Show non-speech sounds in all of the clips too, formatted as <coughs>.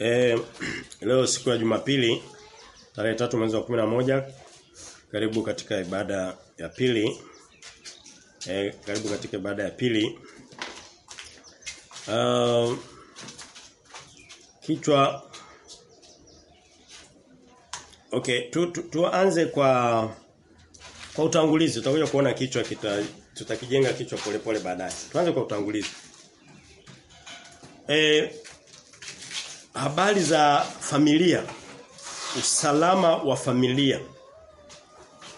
E, leo siku ya Jumapili tarehe tatu mwezi wa 11 karibu katika ibada ya pili. E, karibu katika ibada ya pili. Uh, kichwa Okay, tu, tu, tuanze kwa kwa utangulizi. Tutakuja kuona kichwa kita tutakijenga kichwa polepole baadaye. Tuanze kwa utangulizi. E, habari za familia. Usalama wa familia.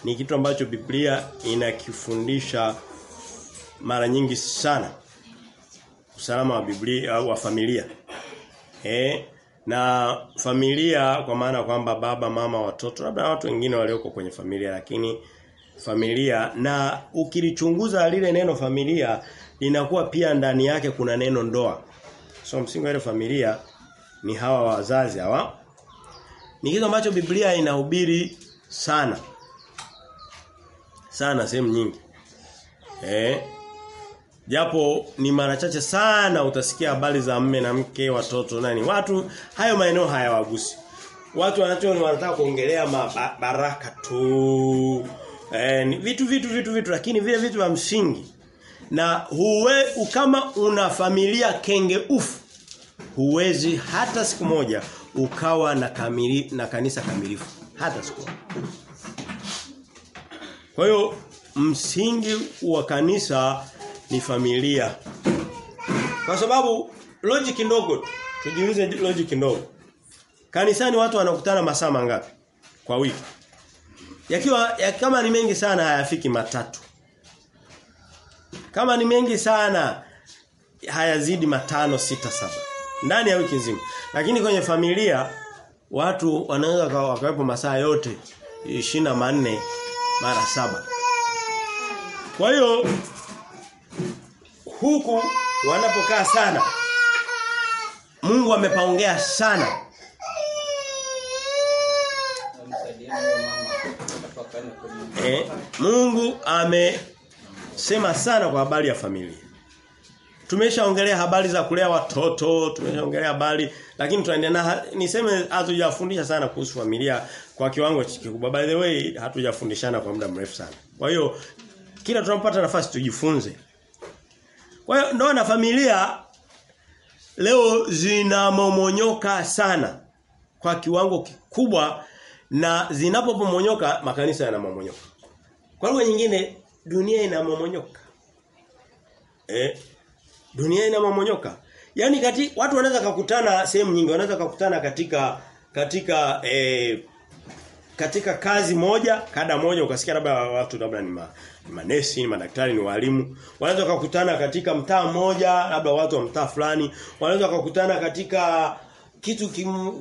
Ni kitu ambacho Biblia inakifundisha mara nyingi sana. Usalama wa Biblia wa familia. Eh na familia kwa maana kwamba baba mama watoto labda watu wengine walioko kwenye familia lakini familia na ukilichunguza lile neno familia linakuwa pia ndani yake kuna neno ndoa. So msingi wa familia ni hawa wazazi hawa ni kitu ambacho Biblia inahubiri sana sana sehemu nyingi eh Japo ni mara chache sana utasikia habari za mme na mke, watoto nani. Watu hayo maeneo hayawagusi. Watu wanacho wanataka kuongelea baraka tu. Eh, ni vitu vitu vitu vitu lakini vile vitu vya msingi. Na huwe kama una familia kenge ufu huwezi hata siku moja ukawa na kamili na kanisa kamilifu hata siku moja. Kwa hiyo msingi wa kanisa ni familia. Kwa sababu logic ndogo tujiulize logic ndogo. Kanisani watu wanakutana masaa mangapi kwa wiki? Yakiwa ya kama ni mengi sana hayafiki matatu. Kama ni mengi sana hayazidi matano sita saba ndani ya wiki nzima. Lakini kwenye familia watu wanaweza wakawepo masaa yote 24 mara saba. Kwa hiyo huku wanapokaa sana Mungu amepaongea sana eh, Mungu amesema sana kwa habari ya familia Tumeshaongelea habari za kulea watoto, tumeshaongelea habari lakini tunaendelea niseme hatujafundisha sana kuhusu familia kwa kiwango kikubwa. By the way, hatujafundishana kwa muda mrefu sana. Kwa hiyo kila tunapopata nafasi tujifunze. Kwa hiyo ndoa na familia leo zinamomonyoka sana kwa kiwango kikubwa na zinapopomonyoka makanisa yanamomonyoka. Kwa lugha nyingine dunia inamomonyoka. Eh dunia ina mamonyoka. Yaani kati watu wanaweza kukutana sehemu nyingi, wanaweza kukutana katika katika eh, katika kazi moja, kada moja ukasikia labda watu labda ni, ma, ni manesi, ni madaktari, ni walimu. Wanaweza kukutana katika mtaa mmoja, labda watu wa mtaa fulani, wanaweza kukutana katika kitu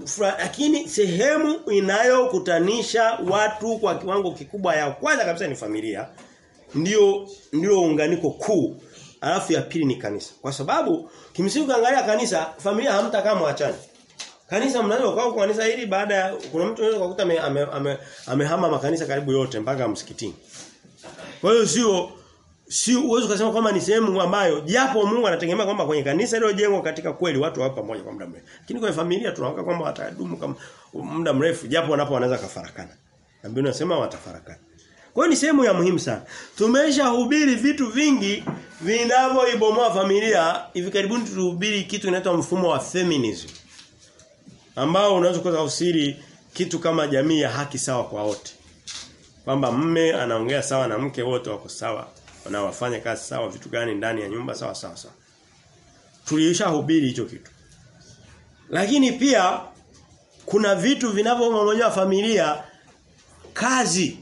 fulani lakini sehemu inayokutanisha watu kwa kiwango kikubwa ya kwanza kabisa ni familia. Ndio ndio unganiko kuu. Alafu ya pili ni kanisa. Kwa sababu kimsingi ukiangalia kanisa, familia hamtakaa mwachane. Kanisa mnaweza kwa kanisa hili baada ya kuna mtu anaweza kukuta amehama ame, ame, ame makanisa karibu yote mpaka msikitini. Kwa hiyo sio si uwezo kusema kwamba ni sehemu ambayo japo Mungu anategemea kwamba kwenye kanisa ile jengo katika kweli watu wapo pamoja kwa muda mrefu. Lakini kwenye familia tunaona kwamba watadumu kama muda mrefu japo wanapo wanaweza kafarakana. Na Biblia inasema watafarakana. Kwa ni sehemu ya muhimu sana. Tumeshahubiri vitu vingi vinavyoibomoa familia. Hivi karibuni tulihubiri kitu kinaitwa mfumo wa feminism. Ambao unaweza kutafsiri kitu kama jamii ya haki sawa kwa wote. Kwamba mme anaongea sawa na mke wote wako sawa. Wanawafanya kazi sawa vitu gani ndani ya nyumba sawa sawa sawa. Tulishahubiri hicho kitu. Lakini pia kuna vitu vinavyomomonyoa familia kazi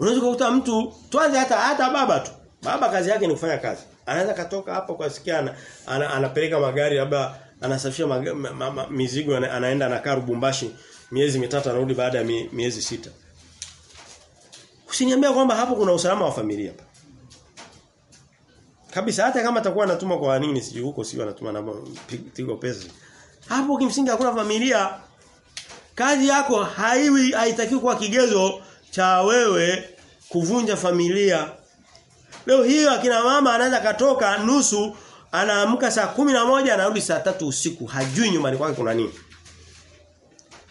Unaweza kukuta mtu tuanze hata hata baba tu. Baba kazi yake ni kufanya kazi. Anaweza katoka hapo kwa sikia ana, ana, anapeleka magari labda anasafisha ma, ma, ma, mizigo ana, anaenda anakaa Lubumbashi miezi mitatu anarudi baada ya mi, miezi sita. Usiniambia kwamba hapo kuna usalama wa familia. Kabisa hata kama atakuwa anatuma kwa nini sijui huko sio anatuma na tigo pesa. Hapo kimsingi hakuna familia. Kazi yako haiwi haitakiwi kuwa kigezo cha wewe kuvunja familia. Leo hiyo akina mama anaweza katoka nusu anaamka saa kumi na moja anarudi saa tatu usiku hajui nyumbani kwake kuna nini.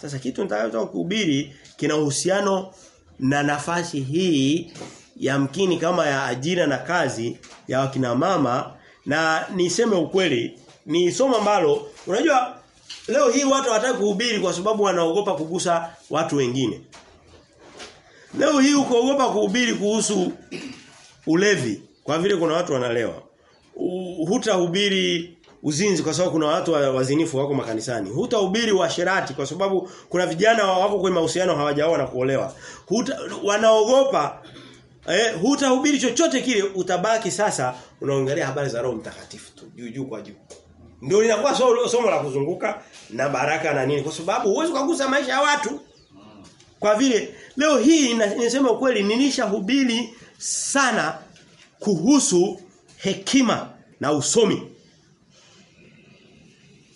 Sasa kitu nitakachotaka kuhubiri kina uhusiano na nafasi hii ya mkini kama ya ajira na kazi ya wakina mama na niseme ukweli ni somo ambalo unajua leo hii watu hawataka kuhubiri kwa sababu wanaogopa kugusa watu wengine. Leo hii ukoogopa kuhubiri kuhusu ulevi kwa vile kuna watu wanalewa. Hutahubiri uzinzi kwa sababu kuna watu wazinifu wako makanisani. Hutahubiri washerati kwa sababu kuna vijana wako kwenye mahusiano hawajaoa na kuolewa. Huta, wanaogopa eh hutahubiri chochote kile utabaki sasa unaongelea habari za Roho Mtakatifu tu juu juu kwa juu. Ndio linakuwa somo la kuzunguka na baraka na nini kwa sababu huwezi kugusa maisha ya watu. Kwa vile leo hii ninasema ukweli nilishahubiri sana kuhusu hekima na usomi.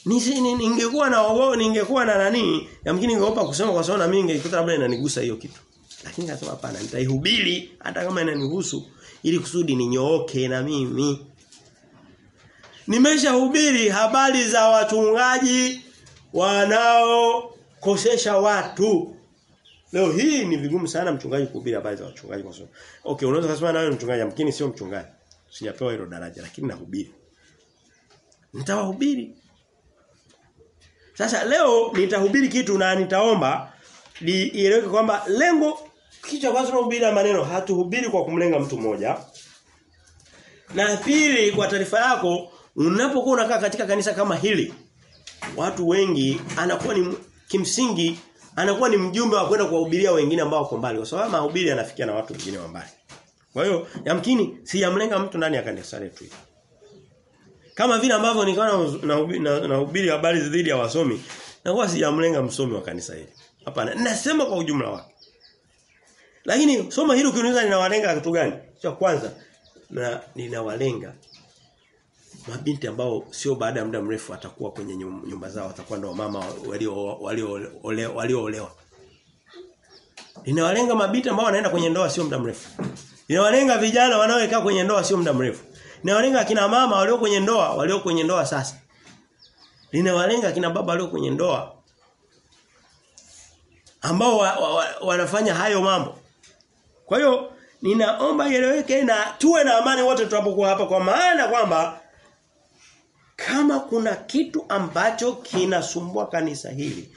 Ningekuwa na wao ningekuwa na nani yamkini ningeopa kusema kwa sababu na mimi ningekuta labda inanigusa hiyo kitu. Lakini nasema hapana nitaihubiri hata kama inanihusu ili kusudi ninyooke na mimi. Nimeshahubiri habari za wachungaji wanaokosesha watu. Leo hii ni vigumu sana mchungaji kuhubiri habari za wachungaji kwa sababu. Okay, unaweza kusema nawe mchungaji, lakini sio mchungaji. Sijapewa hilo daraja lakini nahubiri. Nitawahubiri. Sasa leo nitahubiri kitu na nitaomba ieleweke kwamba lengo kichwa kwanza tunahubiri maneno hatuhubiri kwa kumlenga mtu mmoja. Na pili kwa taarifa yako unapokuwa unakaa katika kanisa kama hili watu wengi anakuwa ni kimsingi anakuwa ni mjumbe wa kwenda kuwahubiria wengine ambao wako mbali kwa sababu mahubiri yanafikia na watu wengine wa mbali. Kwa hiyo yamkini sijamlenga mtu ndani ya kanisa letu. Kama vile ambavyo nahubiri na, na habari dhidi ya wasomi na kwa sijamlenga msomi wa kanisa hili. Hapana, nasema kwa ujumla wake. Lakini soma hili ukiniuliza ninawalenga kitu gani? Cha kwanza na ninawalenga mabinti ambao sio baada ya muda mrefu atakuwa kwenye nyumba zao atakuwa ndo mama walio walio walioolewa. inawalenga mabinti ambao wanaenda kwenye ndoa sio muda mrefu. inawalenga vijana wanaokaa kwenye ndoa sio muda mrefu. inawalenga akina mama walio kwenye ndoa, walio kwenye ndoa sasa. inawalenga akina baba walio kwenye ndoa ambao wa, wa, wa, wanafanya hayo mambo. Kwa hiyo ninaomba ieleweke na tuwe na amani wote tunapokuwa hapa kwa maana kwamba kama kuna kitu ambacho kinasumbua kanisa hili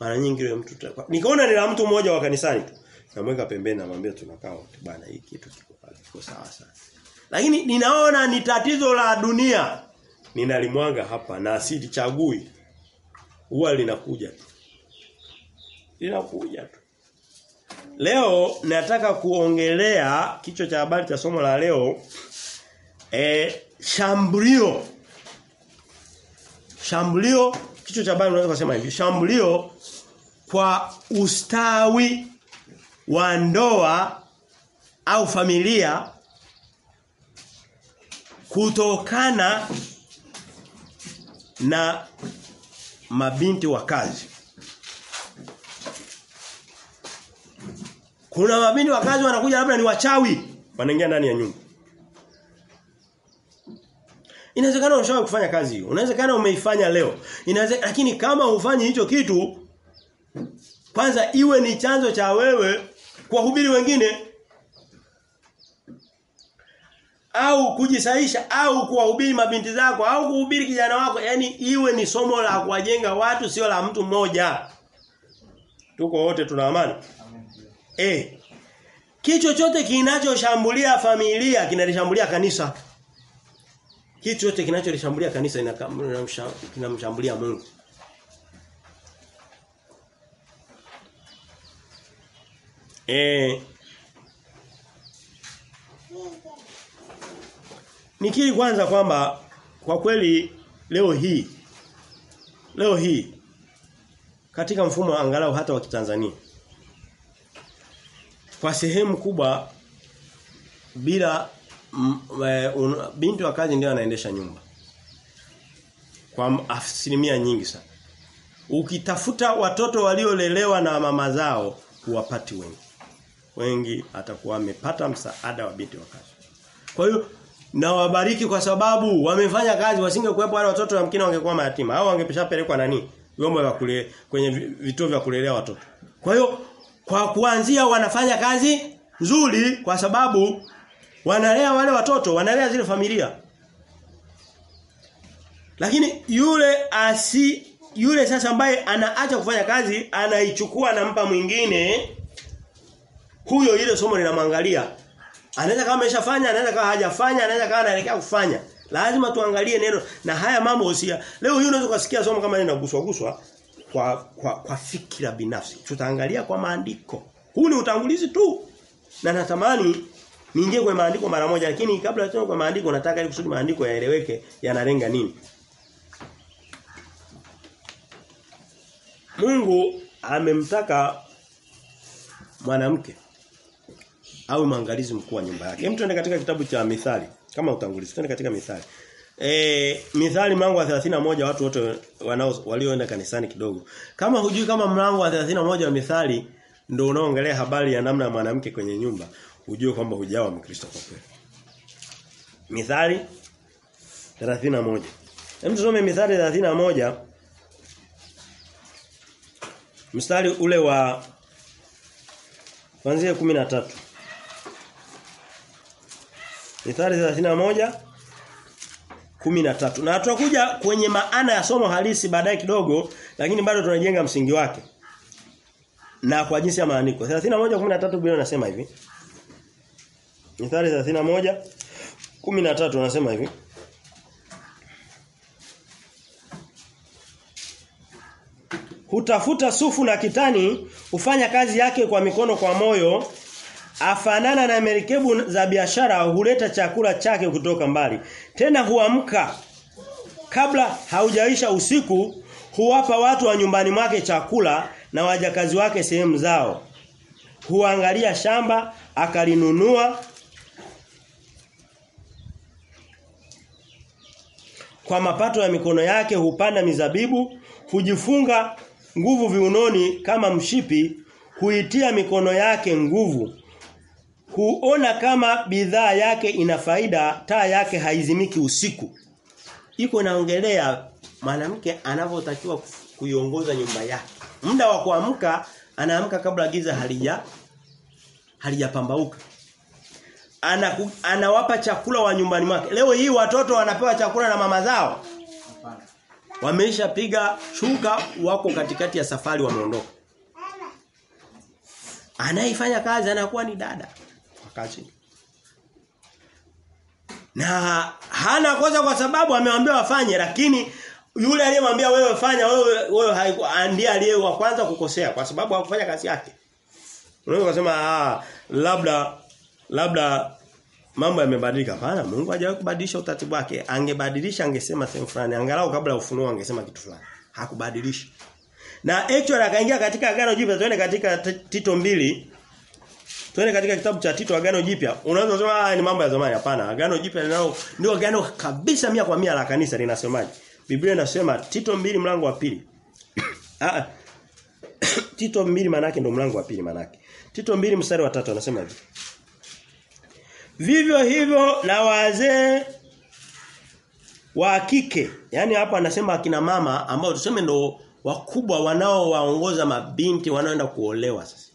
mara nyingi yule mtu nikaona ni la mtu mmoja wa kanisani tu. Namweka pembeni namwambia tunakaa wote hii kitu kiko kiko sawa sana. Lakini ninaona ni tatizo la dunia. Ninalimwaga hapa na silichagui. Huwa linakuja tu. Linakuja tu. Leo nataka kuongelea kichwa cha habari cha somo la leo eh shambulio shambulio kichwa cha habari unaweza kusema hivi. Shambulio kwa ustawi wa ndoa au familia kutokana na mabinti wa kazi. Kuna mabinti wa kazi wanakuja labda ni wachawi wanaingia ndani ya nyumba Inawezekana ushawahi kufanya kazi hiyo. Unawezekana umeifanya leo. Inaweze lakini kama ufanyi hicho kitu kwanza iwe ni chanzo cha wewe kuwahubiri wengine. Au kujisaisha au kuwahubiri mabinti zako au kuhubiri kijana wako. Yani iwe ni somo la kuwajenga watu sio la mtu mmoja. Tuko wote tuna amani. Eh kichochote chochote kinachoshambulia familia kinalishambulia kanisa kitu chote kinacholishambulia kanisa kinamshambulia Mungu. Eh. Nikiri kwanza kwamba kwa kweli leo hii leo hii katika mfumo angalau hata wa Kitanzania kwa sehemu kubwa bila un, binti wa kazi ndio anaendesha nyumba. Kwa asilimia nyingi sana. Ukitafuta watoto waliolelewa na mama zao huwapati wengi. Wengi atakuwa amepata msaada wa binti wa kazi. Kwa hiyo na wabariki kwa sababu wamefanya kazi wasingekuwepo wale watoto yamkini wangekuwa mayatima. Au wangepeshapelekwa nani? Vyombo vya kule kwenye vituo vya kulelea watoto. Kwa hiyo kwa kuanzia wanafanya kazi nzuri kwa sababu wanalea wale watoto wanalea zile familia. Lakini yule asi yule sasa ambaye anaacha kufanya kazi anaichukua anampa mwingine huyo ile somo linamwangalia. Anaweza kama ameshafanya anaweza kama hajafanya anaweza kama anaelekea kufanya. Lazima tuangalie neno na haya mambo usia. Leo hii unaweza kusikia somo kama linaguswa guswa kwa kwa kwa fikira binafsi. Tutaangalia kwa maandiko. Huu ni utangulizi tu na natamani niingie kwenye maandiko mara moja lakini kabla ya kwa maandiko nataka ili kusudi maandiko yaeleweke yanalenga nini Mungu amemtaka mwanamke au mwangalizi mkuu wa nyumba yake. Hem katika kitabu cha Mithali kama utangulizi. Tuende katika Mithali. E, Mithali mlango wa 31 watu wote wanao walioenda kanisani kidogo. Kama hujui kama mlango wa 31 wa Mithali ndio unaoongelea habari ya namna ya mwanamke kwenye nyumba, ujue kwamba hujawa Mkristo kwa kweli. Mithali 31. Hem tusome Mithali 31 mstari ule wa kuanzia 13 Mithali 31 13 na tutakuja kwenye maana ya somo halisi baadaye kidogo lakini bado tunajenga msingi wake na kwa jinsi ya maandiko. 31:13 Biblia inasema hivi Mithali 31 13 anasema hivi Hutafuta sufu na kitani, hufanya kazi yake kwa mikono kwa moyo, afanana na merikebu za biashara, huleta chakula chake kutoka mbali. Tena huamka kabla haujaisha usiku, huwapa watu wa nyumbani mwake chakula na wajakazi wake sehemu zao. Huangalia shamba akalinunua kwa mapato ya mikono yake hupanda mizabibu, hujifunga nguvu viunoni kama mshipi, huitia mikono yake nguvu. Huona kama bidhaa yake ina faida, taa yake haizimiki usiku. Iko naongelea mwanamke anavyotakiwa kuiongoza nyumba yake. Muda wa kuamka anaamka kabla giza halija halijapambauka. Ana, anawapa chakula wa nyumbani mwake. Leo hii watoto wanapewa chakula na mama zao. Hapana. piga shuka wako katikati ya safari wameondoka. Anaifanya kazi anakuwa ni dada wakati. Na hana kosa kwa sababu ameambiwa afanye lakini yule aliyemwambia wewe fanya wewe wewe ndiye aliye wa kwanza kukosea kwa sababu hakufanya kazi yake. Unaweza kusema ah labda labda mambo yamebadilika. pana Mungu hajawahi kubadilisha utaratibu wake. Angebadilisha angesema sehemu fulani. Angalau kabla ufunuo angesema kitu fulani. Hakubadilisha. Na actually akaingia katika agano jipya tuende katika Tito mbili Tuende katika kitabu cha Tito agano jipya. Unaweza kusema ah ni mambo ya zamani. Hapana, agano jipya linalo ndio agano kabisa mia kwa mia la kanisa linasemaje? Biblia inasema Tito mbili mlango wa pili. <coughs> ah <coughs> Tito mbili manake ndio mlango wa pili manake. Tito mbili mstari wa tatu anasema hivi. Vivyo hivyo na wazee wa kike. Yaani hapa anasema akina mama ambao tuseme ndo wakubwa wanaowaongoza mabinti wanaoenda kuolewa sasa.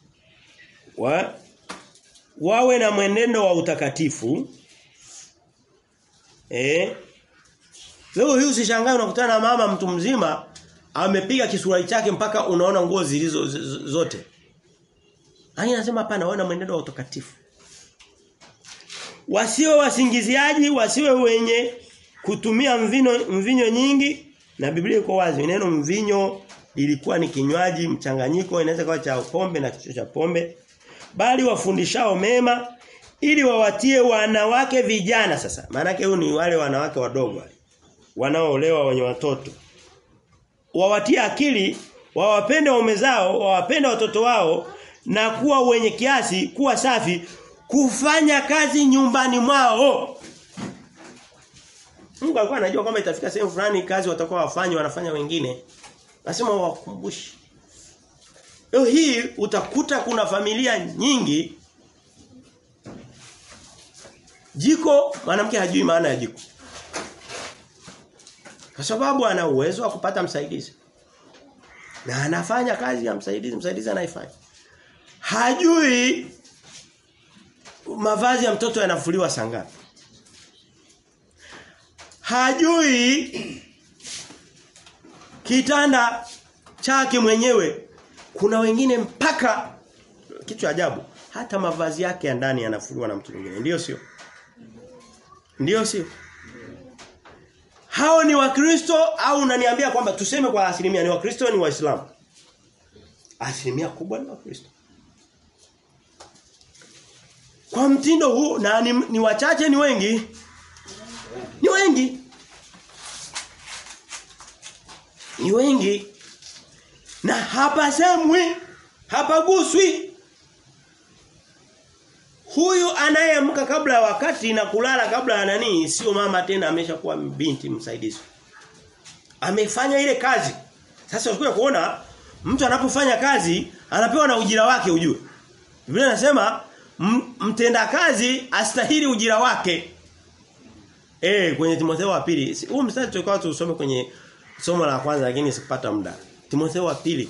Wa, wawe na mwenendo wa utakatifu. Eh? Leo hii usishangae unakutana na mama mtu mzima amepiga kisurai chake mpaka unaona nguo zilizo zote. Ani anasema hapana wawe na mwenendo wa utakatifu. Wasiwe wasingiziaji, wasiwe wenye kutumia mvino mvinyo nyingi. Na Biblia iko wazi neno mvinyo ilikuwa ni kinywaji mchanganyiko inaweza kuwa cha pombe na cha pombe. Bali wafundishao mema ili wawatie wanawake vijana sasa. Maana yake ni wale wanawake wadogo wanaoolewa wenye watoto. Wawatie akili wawapende waume zao wawapende watoto wao na kuwa wenye kiasi kuwa safi kufanya kazi nyumbani mwao Mungu alikuwa anajua kwamba itafika sehemu fulani kazi watakuwa wafanye wanafanya wengine. Nasema wakumbushi. Leo hii utakuta kuna familia nyingi Jiko mwanamke hajui maana ya jiko. Kwa sababu ana uwezo wa kupata msaidizi. Na anafanya kazi ya msaidizi, msaidizi anaifanya. Hajui mavazi ya mtoto yanafuliwa sangapi? Hajui kitanda chake mwenyewe. Kuna wengine mpaka kitu ajabu hata mavazi yake ya ndani yanafuliwa na mtu mwingine. Ndio sio? Ndio sio? Hao ni Wakristo au unaniambia kwamba tuseme kwa asilimia ni Wakristo ni Waislamu? Asilimia kubwa ni Wakristo. Kwa mtindo huu na ni, ni wachache ni wengi. Ni wengi. Ni wengi. Na hapa semwi, hapa guswi. Huyu anayeamka kabla ya wakati na kulala kabla ya nani sio mama tena ameshakuwa binti msaidizi. Amefanya ile kazi. Sasa usikuja kuona mtu anapofanya kazi anapewa na ujira wake ujue. Biblia inasema mtenda kazi astahili ujira wake. Eh kwenye Timotheo wa pili. Huu mstari tulikuwa tusome kwenye somo la kwanza lakini sikupata muda. Timotheo wa pili.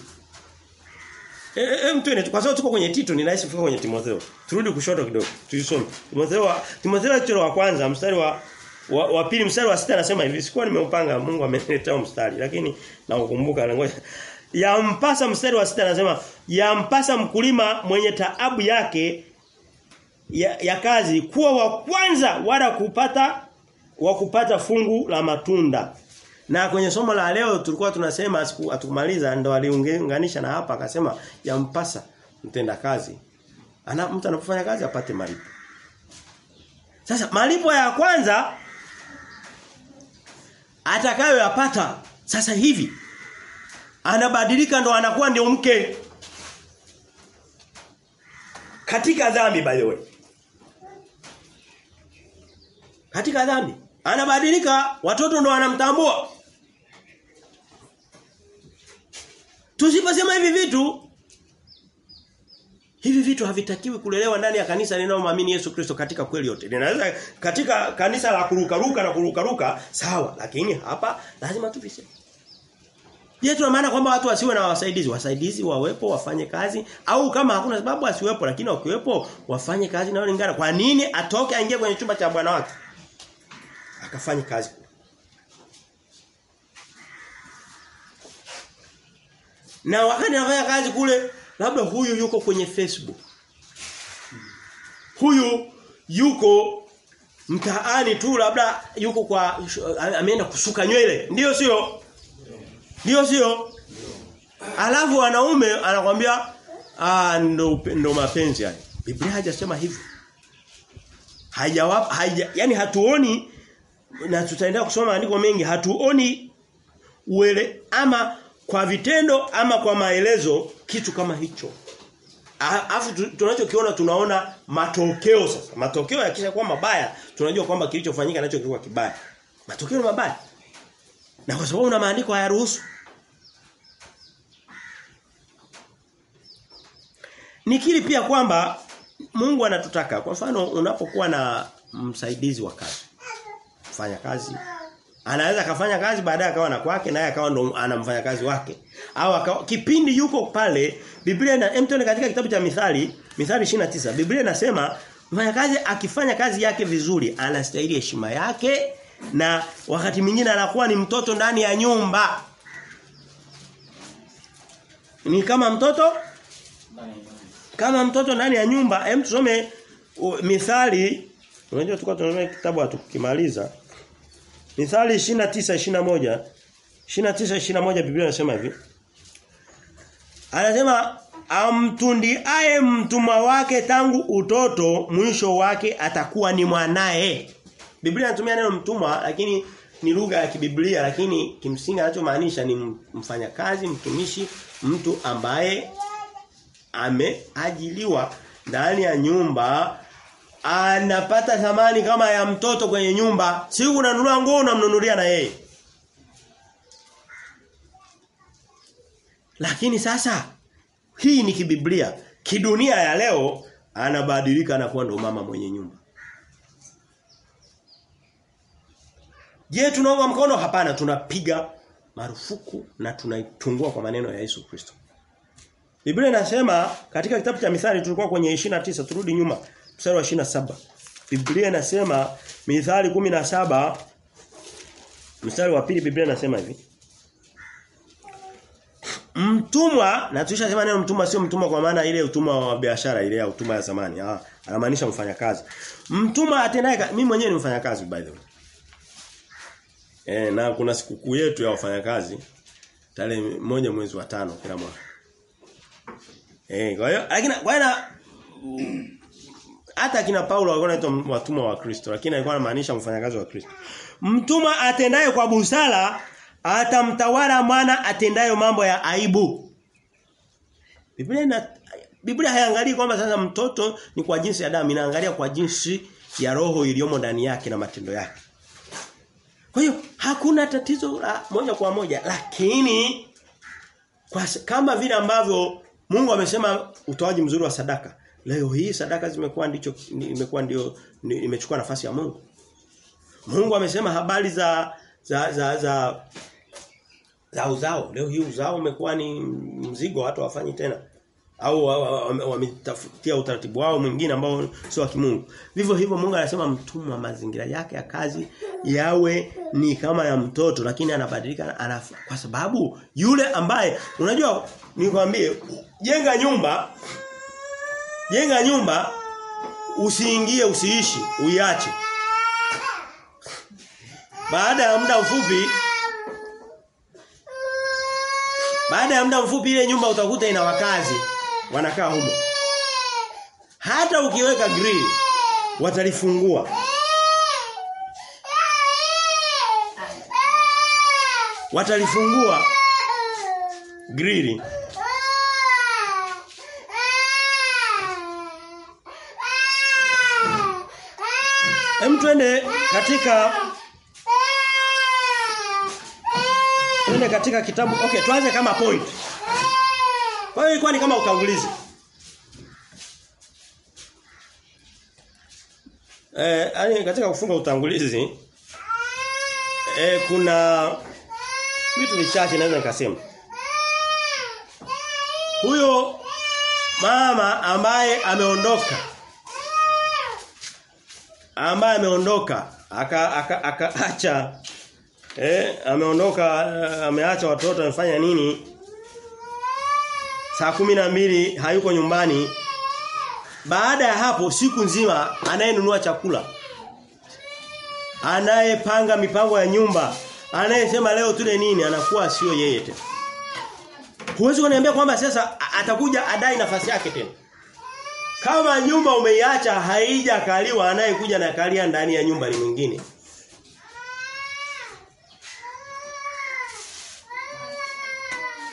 Eh e, mtwene kwa sababu tuko kwenye Tito ni rahisi kufika kwenye Timotheo. Turudi kushoto kidogo. Tuisome. Timotheo wa Timotheo sura wa kwanza mstari wa wa, wa pili mstari wa sita anasema hivi. Sikuwa nimeupanga Mungu ameniletea mstari lakini naukumbuka ngoja. Yampasa mstari wa sita anasema yampasa mkulima mwenye taabu yake ya, ya kazi kuwa wa kwanza wala kupata wa kupata fungu la matunda. Na kwenye somo la leo tulikuwa tunasema siku atukumaliza ndo aliunganisha na hapa akasema yampasa mtenda kazi. Ana mtu anapofanya kazi apate malipo. Sasa malipo ya kwanza atakayoyapata sasa hivi anabadilika ndo anakuwa ndio mke katika dhambi by the way. Katika dhambi anabadilika watoto ndo wanamtambua. Tusiposema hivi vitu hivi vitu havitakiwi kulelewa ndani ya kanisa linalomwamini Yesu Kristo katika kweli yote. Linaweza katika kanisa la kuruka ruka na kuruka ruka sawa, lakini hapa lazima tuviseme. Je, tuna maana kwamba watu wasiwe na wasaidizi? Wasaidizi wawepo wafanye kazi au kama hakuna sababu asiwepo lakini wakiwepo wafanye kazi na lingana. Kwa nini atoke aingie kwenye chumba cha bwana wake? Akafanye kazi. Na wakati anafanya kazi kule labda huyu yuko kwenye Facebook. Huyu yuko mtaani tu labda yuko kwa ameenda kusuka nywele. Ndiyo sio? Ndio sio? Alafu wanaume anakwambia ah ndo ndo mapenzi haya. Biblia haijasema hivyo. Haijawapa haija yani hatuoni na tutaendelea kusoma maandiko mengi hatuoni uele ama kwa vitendo ama kwa maelezo kitu kama hicho. Alafu tunachokiona tunaona matokeo sasa. Matokeo yakisha kuwa mabaya, tunajua kwamba kilichofanyika nacho kilikuwa kibaya. Matokeo ni mabaya. Na kwa sababu na maandiko hayaruhusu. Nikiri pia kwamba Mungu anatutaka. Kwa mfano unapokuwa na msaidizi wa kazi. Fanya kazi. Anaweza kafanya kazi baadaye akawa na kwake naye akawa ndo anamfanya kazi wake. Au akawa kipindi yuko pale Biblia na mtone katika kitabu cha Mithali, Mithali 29. Biblia inasema mfanyakazi akifanya kazi yake vizuri anastahili heshima yake na wakati mwingine anakuwa ni mtoto ndani ya nyumba. Ni kama mtoto kama mtoto ndani ya nyumba, hem tusome Mithali. Unajua tulikuwa tunasoma kitabu hatukimaliza. Mithali 29:21. 29:21 Biblia inasema hivi. Anasema amtundiaye mtumwa wake tangu utoto mwisho wake atakuwa ni mwanae. Biblia inatumia neno mtumwa lakini ni lugha ya kibiblia lakini kimsingi anachomaanisha ni mfanyakazi, mtumishi, mtu ambaye ameajiliwa ndani ya nyumba anapata thamani kama ya mtoto kwenye nyumba. Si unanunua nguo unamnunulia na yeye. Lakini sasa hii ni kibiblia. Kidunia ya leo anabadilika na kuwa ndo mama mwenye nyumba. Je, tunaunga mkono? Hapana, tunapiga marufuku na tunaitungua kwa maneno ya Yesu Kristo. Biblia inasema katika kitabu cha Mithali tulikuwa kwenye 29 turudi nyuma mstari wa 27. Biblia inasema Mithali 17 mstari wa pili Biblia inasema hivi. Mtumwa na tulishasema neno mtumwa sio mtumwa kwa maana ile utumwa wa biashara ile ya utumwa ya zamani. Ah, anamaanisha mfanyakazi. Mtumwa atendaye mimi mwenyewe ni mfanyakazi by the way. Eh na kuna sikukuu yetu ya wafanyakazi tarehe moja mwezi wa tano kila mwaka. Eh kwa hiyo lakini kwa hiyo hata kina Paulo walikuwa wanaitwa watumwa wa Kristo lakini alikuwa anamaanisha mfanyakazi wa Kristo. Mtumwa atendaye kwa busara atamtawala mwana atendayo mambo ya aibu. Biblia na Biblia haiangalii kwamba sasa mtoto ni kwa jinsi ya damu, inaangalia kwa jinsi ya roho iliyomo ndani yake na matendo yake. Kwa hiyo hakuna tatizo la moja kwa moja lakini kwa kama vile ambavyo Mungu amesema utoaji mzuri wa sadaka. Leo hii sadaka zimekuwa ndicho imekuwa ndio imechukua nafasi ya Mungu. Mungu amesema habari za za za za za uzao. Leo hii uzao umekuwa ni mzigo watu wafanyi tena. Au wametafutia utaratibu wao mwingine ambao sio wa kimungu. Vivyo hivyo Mungu anasema mtumwa mazingira yake ya kazi yawe ni kama ya mtoto lakini anabadilika anafa. Kwa sababu yule ambaye unajua nikwambie jenga nyumba jenga nyumba usiingie usiishi uiache. Baada ya muda mfupi baada ya muda mfupi ile nyumba utakuta ina wakazi wanakaa humo. Hata ukiweka grill watalifungua. Watalifungua grill. Hem twende katika Twende katika kitabu. Okay, tuanze kama point. Kwa hiyo ilikuwa ni kama utangulizi. Eh, yani katika kufunga utangulizi eh kuna vitu vichache naweza nikasema. Huyo mama ambaye ameondoka ambaye ameondoka aka aka akaacha Eh, ameondoka ameacha watoto amefanya nini? Saa kumi na mbili hayuko nyumbani. Baada ya hapo siku nzima anayenunua chakula. Anayepanga mipango ya nyumba, anayesema leo tule nini anakuwa sio yeye tena. Huwezi kuniambia kwamba sasa atakuja adai nafasi yake tena. Kama nyumba umeiacha haija kaliwa anayekuja na kalia ndani ya nyumba ni mwingine.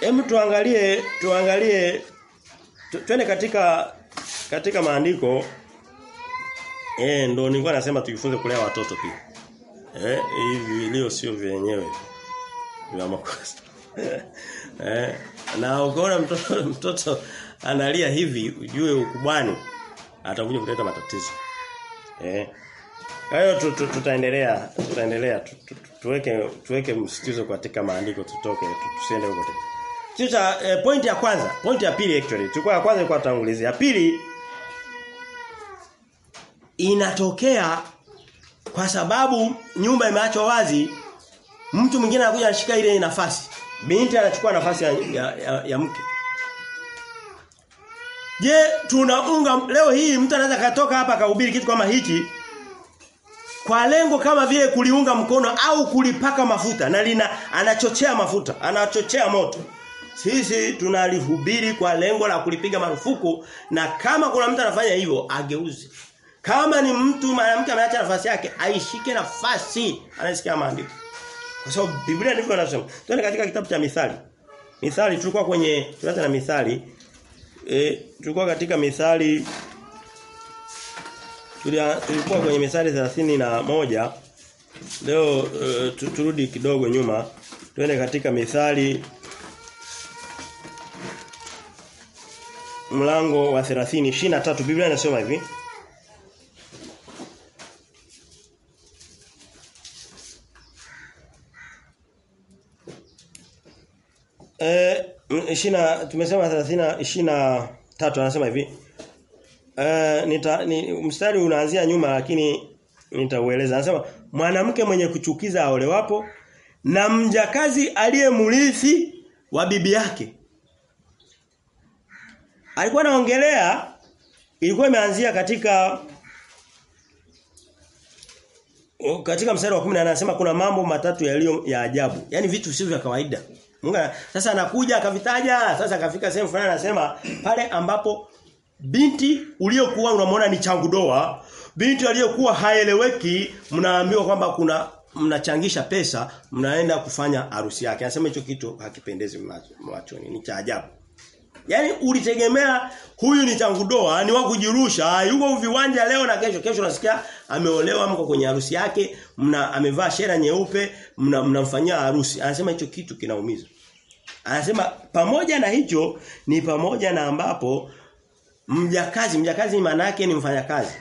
Hem tuangalie tuangalie tu, twende katika katika maandiko eh ndo nilikuwa nasema tujifunze kulea watoto pia. Eh hivi leo sio vyenyewe. Vya makosa. <laughs> eh na ukiona mtoto mtoto analia hivi ujue ukubwani atakuja kuleta matatizo. Eh kwa hiyo tutaendelea tutaendelea tuweke tuweke msitizo katika maandiko tutoke tusiende huko tena. Sasa eh, point ya kwanza, point ya pili actually. Tulikuwa ya kwanza ilikuwa tutangulizi. Ya pili inatokea kwa sababu nyumba imeachwa wazi, mtu mwingine anakuja anashika ile nafasi. Binti anachukua nafasi ya, ya, ya, ya mke. Je, tunaunga leo hii mtu anaweza katoka hapa akahubiri kitu kama hiki kwa lengo kama vile kuliunga mkono au kulipaka mafuta na lina anachochea mafuta, anachochea moto. Sisi tunalihubiri kwa lengo la kulipiga marufuku na kama kuna mtu anafanya hivyo ageuze. Kama ni mtu mwanamke ameacha nafasi yake aishike nafasi anasikia maandiko. Kwa sababu Biblia ndivyo inasema. Twende katika kitabu cha Mithali. Mithali tulikuwa kwenye tunaanza na Mithali. E, tulikuwa katika mithali tulikuwa kwenye mithali 31 leo e, turudi kidogo nyuma twende katika mithali mlango wa 30 23 Biblia inasema hivi. Eh ishina tumesema 30 23 anasema hivi. Eh nita ni, mstari unaanzia nyuma lakini nitaueleza. Anasema mwanamke mwenye kuchukiza aolewapo na mjakazi aliyemrithi wa bibi yake. Alikuwa anaongelea ilikuwa imeanzia katika katika mstari wa 10 anasema kuna mambo matatu yaliyo ya ajabu. yani vitu sivyo vya kawaida. Mungu sasa anakuja akavitaja, sasa akafika sehemu fulani anasema pale ambapo binti uliokuwa unamwona ni changu doa, binti aliyokuwa haeleweki, mnaambiwa kwamba kuna mnachangisha pesa, mnaenda kufanya harusi yake. Anasema hicho kitu hakipendezi machoni, ni cha ajabu. Yaani ulitegemea huyu ni changu doa, ni wa kujirusha, yuko viwanja leo na kesho. Kesho nasikia ameolewa mko kwenye harusi yake, mna amevaa shera nyeupe, mnamfanyia mna harusi. Anasema hicho kitu kinaumiza. Anasema pamoja na hicho ni pamoja na ambapo mjakazi, mjakazi maana yake ni mfanyakazi.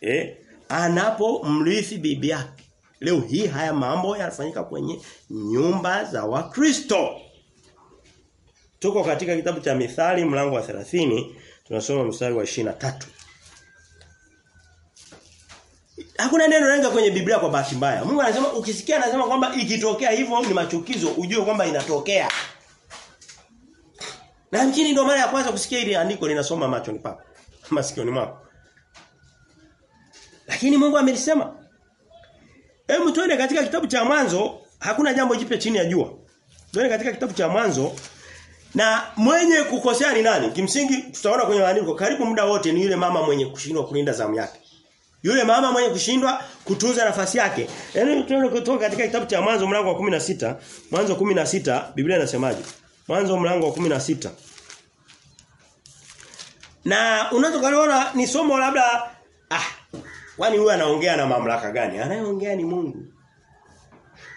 Eh? Anapo mrithi bibi yake. Leo hii haya mambo yanafanyika kwenye nyumba za Wakristo. Tuko katika kitabu cha Mithali mlango wa 30 tunasoma mstari wa 23. Hakuna neno lenga kwenye Biblia kwa bahati mbaya. Mungu anasema ukisikia anasema kwamba ikitokea hivyo ni machukizo, ujue kwamba inatokea. Na mkini ndio mara ya kwanza kusikia ile andiko linasoma macho ni pako. <laughs> Masikioni mwako. Lakini Mungu amelisema. Hebu tuende katika kitabu cha mwanzo, hakuna jambo jipya chini ya jua. Tuende katika kitabu cha mwanzo na mwenye kukosea ni nani? Kimsingi tutaona kwenye maandiko karibu muda wote ni yule mama mwenye kushindwa kulinda zamu yake. Yule mama mwenye kushindwa kutunza nafasi yake. Yaani tunaona kutoka katika kitabu cha mwanzo mlango wa 16, mwanzo 16 Biblia inasemaje? Mwanzo mlango wa 16. Na unatokaona ni somo labda ah kwani huyu anaongea na mamlaka gani? Anayeongea ni Mungu.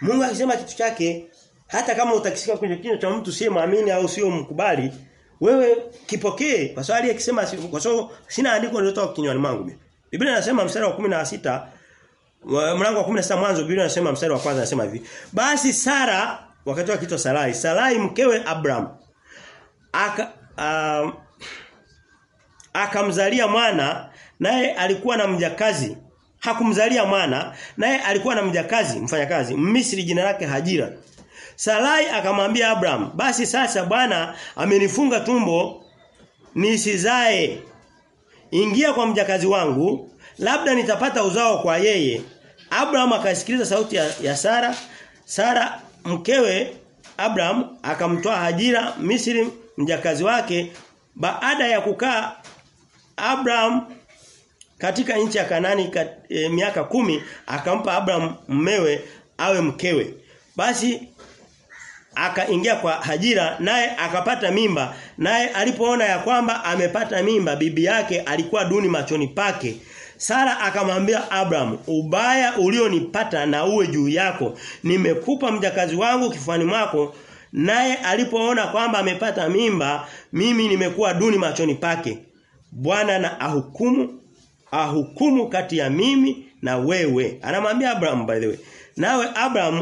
Mungu akisema kitu chake hata kama utakisika kwenye kinywa cha mtu siye muamini au sio mkubali, wewe kipokee kwa sababu akisema kwa sababu sina andiko lolote kinywani mwangu mimi. Biblia inasema mstari wa 16 mlango wa 16 mwanzo Biblia inasema mstari wa kwanza inasema hivi. Basi Sara wakati wa Sarai, Sarai mkewe Abraham aka um, akamzalia mwana naye alikuwa na mjakazi. Hakumzalia mwana naye alikuwa na mjakazi mfanyakazi Misri jina lake Hajira. Sarai akamwambia Abraham basi sasa Bwana amenifunga tumbo nisizae. Ingia kwa mjakazi wangu labda nitapata uzao kwa yeye. Abraham akasikiliza sauti ya, ya Sara. Sara mkewe Abraham akamtoa Hajira Misri mjakazi wake. Baada ya kukaa Abraham katika nchi ya Kanani kat, e, miaka kumi akampa Abraham mmewe awe mkewe. Basi akaingia kwa Hajira naye akapata mimba. Naye alipoona ya kwamba amepata mimba bibi yake alikuwa duni machoni pake Sara akamwambia Abraham ubaya ulionipata na uwe juu yako nimekupa mjakazi wangu kifuani mwako naye alipoona kwamba amepata mimba mimi nimekuwa duni machoni pake Bwana na ahukumu ahukumu kati ya mimi na wewe. Anamwambia Abraham by the way. Nawe Abraham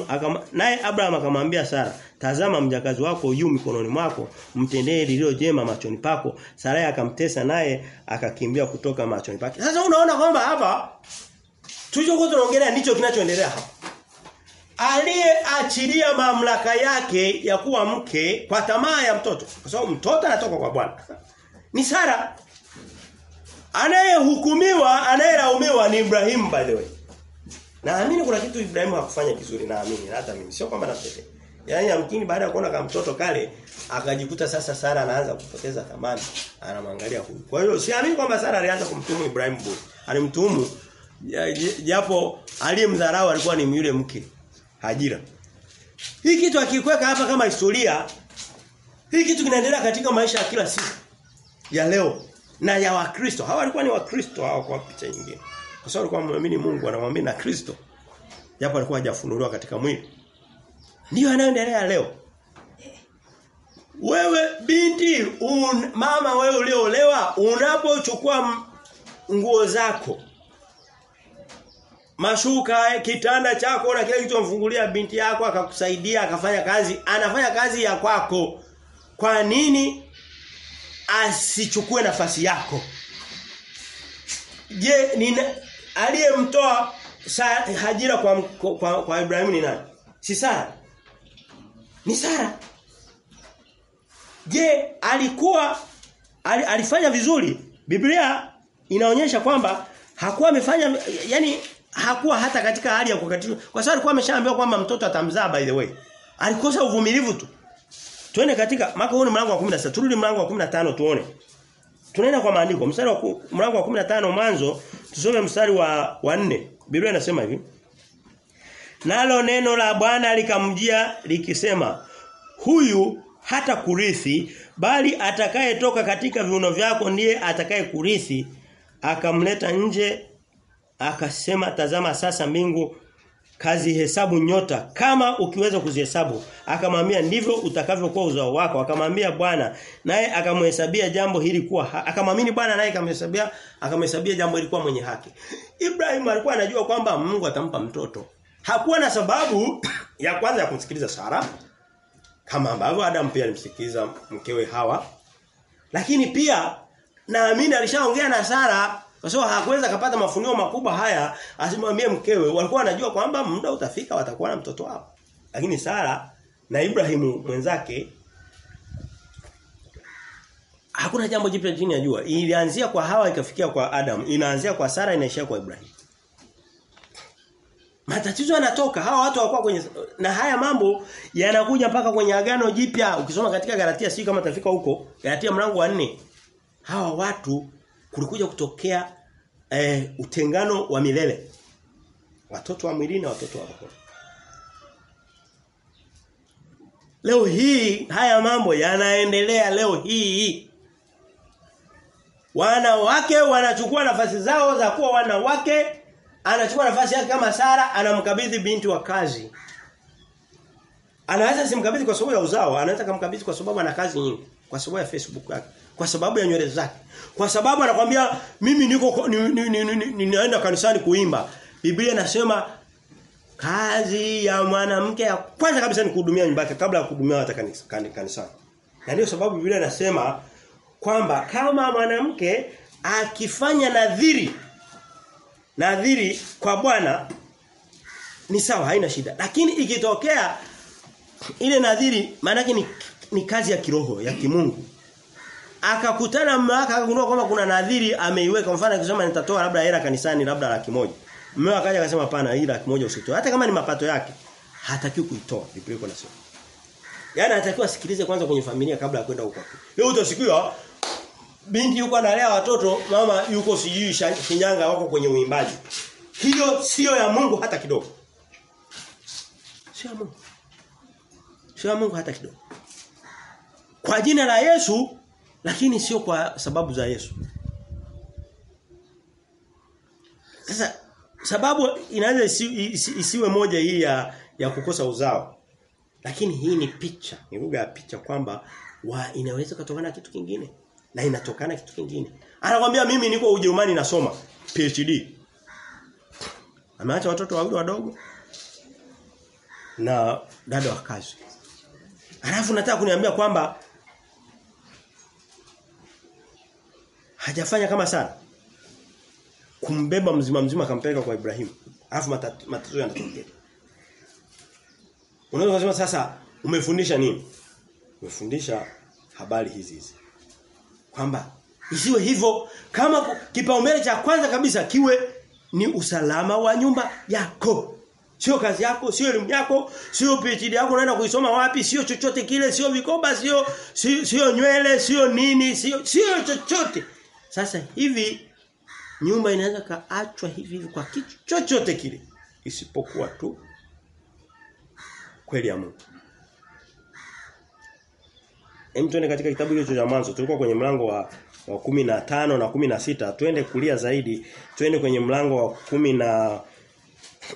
naye Abraham akamwambia Sara, tazama mjakazi wako yu mikononi mwako, mtendee lililo jema machoni pako. Saraya akamtesa naye akakimbia kutoka machoni pake. Sasa unaona kwamba hapa tulichokuwa tunaongelea ndicho kinachoendelea hapa. Aliyeachilia mamlaka yake ya kuwa mke kwa tamaa ya mtoto. Kwa sababu mtoto anatoka kwa Bwana. Ni Sara Anayehukumiwa, anayelaumiwa ni Ibrahim by the way. Naamini kuna kitu Ibrahim hakufanya kizuri naamini hata mimi sio kwamba natetea. Yaani yamkini baada ya kuona kama mtoto kale akajikuta sasa Sara anaanza kupoteza thamani, anamwangalia huyu. Kwa hiyo siamini kwamba Sara alianza kumtuhumu Ibrahim bure. Alimtuhumu japo aliyemdharau alikuwa ni yule mke Hajira. Hii kitu akikweka hapa kama historia hii kitu kinaendelea katika maisha ya kila siku ya leo na ya Wakristo. Hawa walikuwa ni Wakristo hawa kwa picha nyingine. Kwa sababu walikuwa wamwamini Mungu wanamwamini na Kristo. Japo alikuwa hajafunuliwa katika mwili. Ndiyo yanayoendelea leo. Wewe binti, un, mama wewe ulioolewa unapochukua nguo zako mashuka, kitanda chako na kile kitu amfungulia binti yako akakusaidia akafanya kazi, anafanya kazi ya kwako. kwa nini asichukue nafasi yako? Je, nina aliyemtoa Hajira kwa, kwa kwa Ibrahimu ni nani? Si Sara. Ni Sara. Je, alikuwa al, alifanya vizuri? Biblia inaonyesha kwamba hakuwa amefanya yani hakuwa hata katika hali ya kukatishwa kwa sababu alikuwa ameshaambiwa kwamba mtoto atamzaa by the way. Alikosa uvumilivu tu. Twende katika maka huu ni mlango wa 16. Turudi mlango wa 15 tuone. Tunaenda kwa maandiko. Mstari wa mlango wa 15 mwanzo tusome mstari wa wa 4. Biblia inasema hivi. Nalo neno la Bwana likamjia likisema huyu hata kurithi bali atakayetoka katika viuno vyako ndiye atakaye kurithi. Akamleta nje akasema tazama sasa mbingu kazi hesabu nyota kama ukiweza kuzihesabu. Akamwambia ndivyo utakavyokuwa uzao wako. Akamwambia Bwana naye akamhesabia jambo hili kuwa akamwamini Bwana naye akamhesabia akamhesabia jambo hili kuwa mwenye haki. Ibrahim alikuwa anajua kwamba Mungu atampa mtoto hakuwa na sababu ya kwanza ya kumsikiliza Sara kama ambavyo Adam pia alimsikiliza mkewe Hawa lakini pia naamini alishaongea na Sara kwa sababu hakuweza kupata mafunio makubwa haya asimwambie mkewe walikuwa wanajua kwamba muda utafika watakuwa na mtoto wao. Lakini Sara na Ibrahimu mwenzake hakuna jambo jipya chini ya jua. Ilianzia kwa Hawa ikafikia kwa Adam, inaanzia kwa Sara inaishia kwa Ibrahimu. Matatizo yanatoka hawa watu hawakuwa kwenye na haya mambo yanakuja mpaka kwenye agano jipya ukisoma katika Galatia sio kama tafika huko Galatia mlango wa nne hawa watu kulikuja kutokea eh, utengano wa milele. Watoto wa mwilini na watoto wa roho. Leo hii haya mambo yanaendelea leo hii. Wanawake wanachukua nafasi zao za kuwa wanawake, anachukua nafasi yake kama Sara, anamkabidhi binti wa kazi. Anaweza simkabidhi kwa sababu ya uzao, anaweza kumkabidhi kwa sababu ana kazi nyingi, kwa sababu ya Facebook yake, kwa sababu ya nywele zake. Kwa sababu anakwambia mimi niko ninaenda ni, ni, ni, ni, ni, kanisani kuimba. Biblia inasema kazi ya mwanamke ya kwanza kabisa ni kuhudumia nyumba yake kabla ya kuhudumia hata kanisa, kanisani. Na ndio sababu Biblia inasema kwamba kama mwanamke akifanya nadhiri nadhiri kwa Bwana ni sawa haina shida. Lakini ikitokea ile nadhiri maana ni, ni kazi ya kiroho ya kimungu. Akakutana mume wake akagundua kwamba kuna nadhiri ameiweka. Mfano akisema nitatoa labda hela kanisani labda laki moja. Mume akaja akasema hapana hii laki moja usitoe. Hata kama ni mapato yake hatakiwi kuitoa Biblia iko nasema Yaani anatakiwa asikilize kwanza kwenye familia kabla ya kwenda huko. Leo utasikia binti yuko analea watoto, mama yuko sijui Shinyanga wako kwenye uimbaji. Hiyo sio ya Mungu hata kidogo. Sio ya Mungu. Sio ya Mungu hata kidogo. Kwa jina la Yesu lakini sio kwa sababu za Yesu. Sasa sababu inaweza isi, isi, isiwe moja hii ya ya kukosa uzao. Lakini hii ni picha, ni lugha ya picha kwamba wa inaweza kutokana na kitu kingine na inatokana kitu kingine. Anakuambia mimi niko Ujerumani nasoma PhD. Ameacha watoto wawili wadogo na dada wa kazi. Alafu nataka kuniambia kwamba hajafanya kama sana kumbeba mzima mzima akampeleka kwa Ibrahimu. Alafu matatizo yanatokea. Unaweza kusema sasa umefundisha nini? Umefundisha habari hizi hizi. Kwamba isiwe hivyo kama kipaumbele cha kwanza kabisa kiwe ni usalama wa nyumba yako. Sio kazi yako, sio elimu yako, sio PhD yako unaenda kuisoma wapi, sio chochote kile, sio vikoba, sio sio, nywele, sio nini, sio sio chochote. Sasa hivi nyumba inaweza kaachwa hivi hivi kwa kitu chochote kile isipokuwa tu kweli ya Mungu. Hem tuende katika kitabu hicho cha mwanzo. Tulikuwa kwenye mlango wa wa kumi na tano na kumi na sita Twende kulia zaidi. Twende kwenye mlango wa kumi na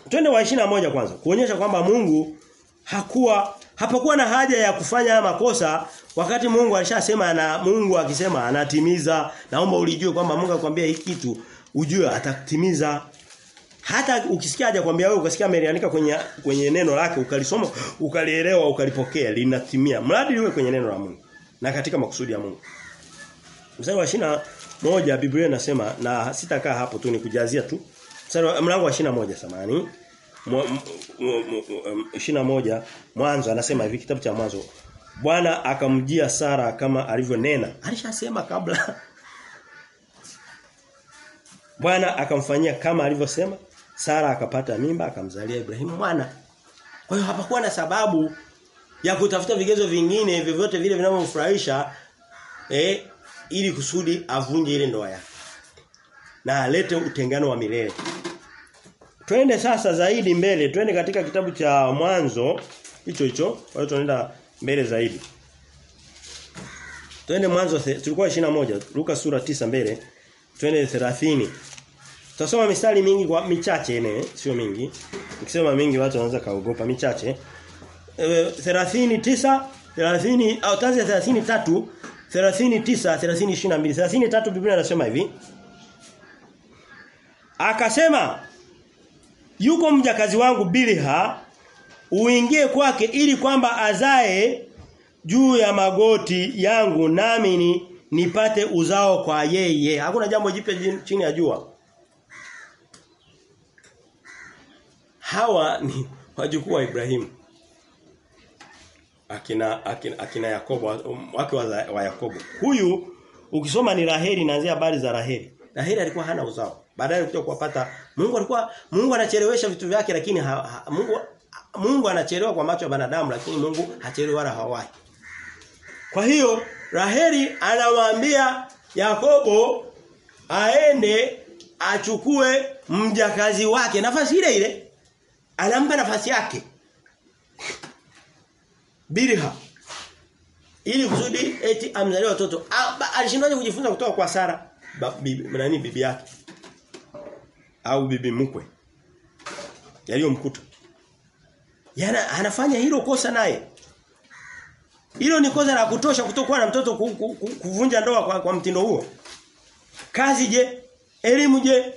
Twende wa ishina moja kwanza. Kuonyesha kwamba Mungu hakuwa hapakuwa na haja ya kufanya makosa wakati Mungu alishasema na Mungu akisema anatimiza. Naomba ulijue kwamba Mungu akwambia hiki kitu ujue atatimiza. Hata ukisikia haja kwambia wewe ukasikia ameliandika kwenye kwenye neno lake ukalisoma ukalielewa ukalipokea linatimia. Mradi liwe kwenye neno la Mungu. Na katika makusudi ya Mungu. Mstari wa shina moja Biblia inasema na sitakaa hapo tu nikujazia tu. Mstari mlango wa shina moja samani. Shina moja mwanzo anasema hivi kitabu cha mwanzo. Bwana akamjia Sara kama alivyonena. Alishasema kabla. <laughs> Bwana akamfanyia kama alivyosema. Sara akapata mimba akamzalia Ibrahimu mwana. Kwa hiyo hapakuwa na sababu ya kutafuta vigezo vingine vyovyote vile vinavyomfurahisha eh ili kusudi avunje ile ndoa yake. Na alete utengano wa milele. Twende sasa zaidi mbele, twende katika kitabu cha mwanzo hicho hicho. Kwa tunaenda mbele zaidi. Twende mwanzo tulikuwa 21, Luka sura tisa mbele. Twende 30. Tutasoma mistari mingi kwa michache ene, sio mingi. Nikisema mingi watu wanaanza kaogopa michache. 39 30 au tanzi 33 39 30 22 33 Biblia inasema hivi Akasema yuko mjakazi wangu Bilha uingie kwake ili kwamba azae juu ya magoti yangu nami ni nipate uzao kwa yeye. Hakuna jambo jipya chini ya jua. Hawa ni wajukuu wa Ibrahimu. Akina akina, akina Yakobo wake wa, Yakobo. Huyu ukisoma ni Raheli inaanzia habari za Raheli. Raheli alikuwa hana uzao. Baadaye alikuja kuwapata Mungu alikuwa Mungu anachelewesha vitu vyake lakini ha, ha, Mungu Mungu anachelewa kwa macho ya wanadamu lakini Mungu hachelewi wala hawahi. Kwa hiyo Raheli anawaambia Yakobo aende achukue mjakazi wake nafasi ile ile anampa nafasi yake Bilha. Ili kusudi eti amzalie watoto. Alishindwaje kujifunza kutoka kwa Sara? Bibi, nani bibi yake. Au bibi mkwe. Yaliyomkuta yana anafanya hilo kosa naye. Hilo ni kosa la kutosha kutokuwa na mtoto ku, ku, ku, kuvunja ndoa kwa, kwa mtindo huo. Kazi je? Elimu je?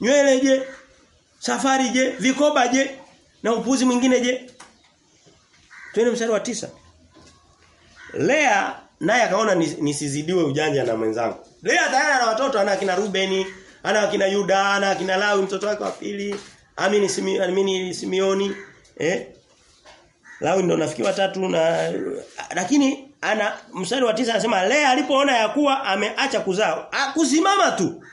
Nywele je? Safari je? Vikoba je? Na upuzi mwingine je twende mstari wa tisa. Lea naye akaona nisizidiwe ujanja na mwenzangu. Lea tayari ana watoto ana kina Rubeni ana akina Yuda ana akina Lawi mtoto wake wa pili Amini Simi, Amini Simioni eh? Lawi ndo nafikiri watatu na lakini ana mstari wa tisa anasema Lea alipoona ya kuwa ameacha kuzaa akusimama tu.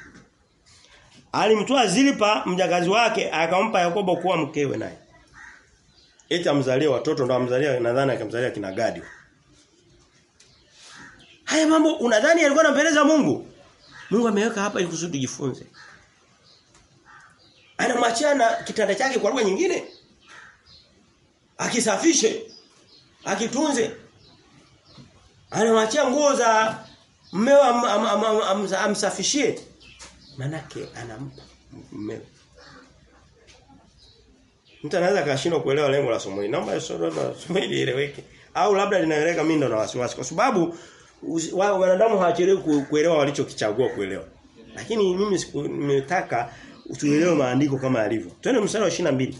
Alimtoa Zilipa mjakazi wake akampa Yakobo kuwa mkewe naye eti amzalie watoto ndo amzalia nadhani akamzalia kina Gadi Haya mambo unadhani alikuwa anampeleza Mungu? Mungu ameweka hapa ili kusudi jifunze. Anamwachia na kitanda chake kwa lugha nyingine. Akisafishe. Akitunze. Anamwachia nguo za mmeo am, am, am, am, am, amsafishie. Manake anampa mmeo. Mtu anaweza kashindwa kuelewa lengo la somo hili. Naomba somo hili lieleweke. Au labda linaeleweka mimi ndo na wasiwasi kwa sababu wanadamu hawachelewi kuelewa walichokichagua kuelewa. Lakini mimi nimetaka utuelewe maandiko kama yalivyo. Twende mstari wa 22.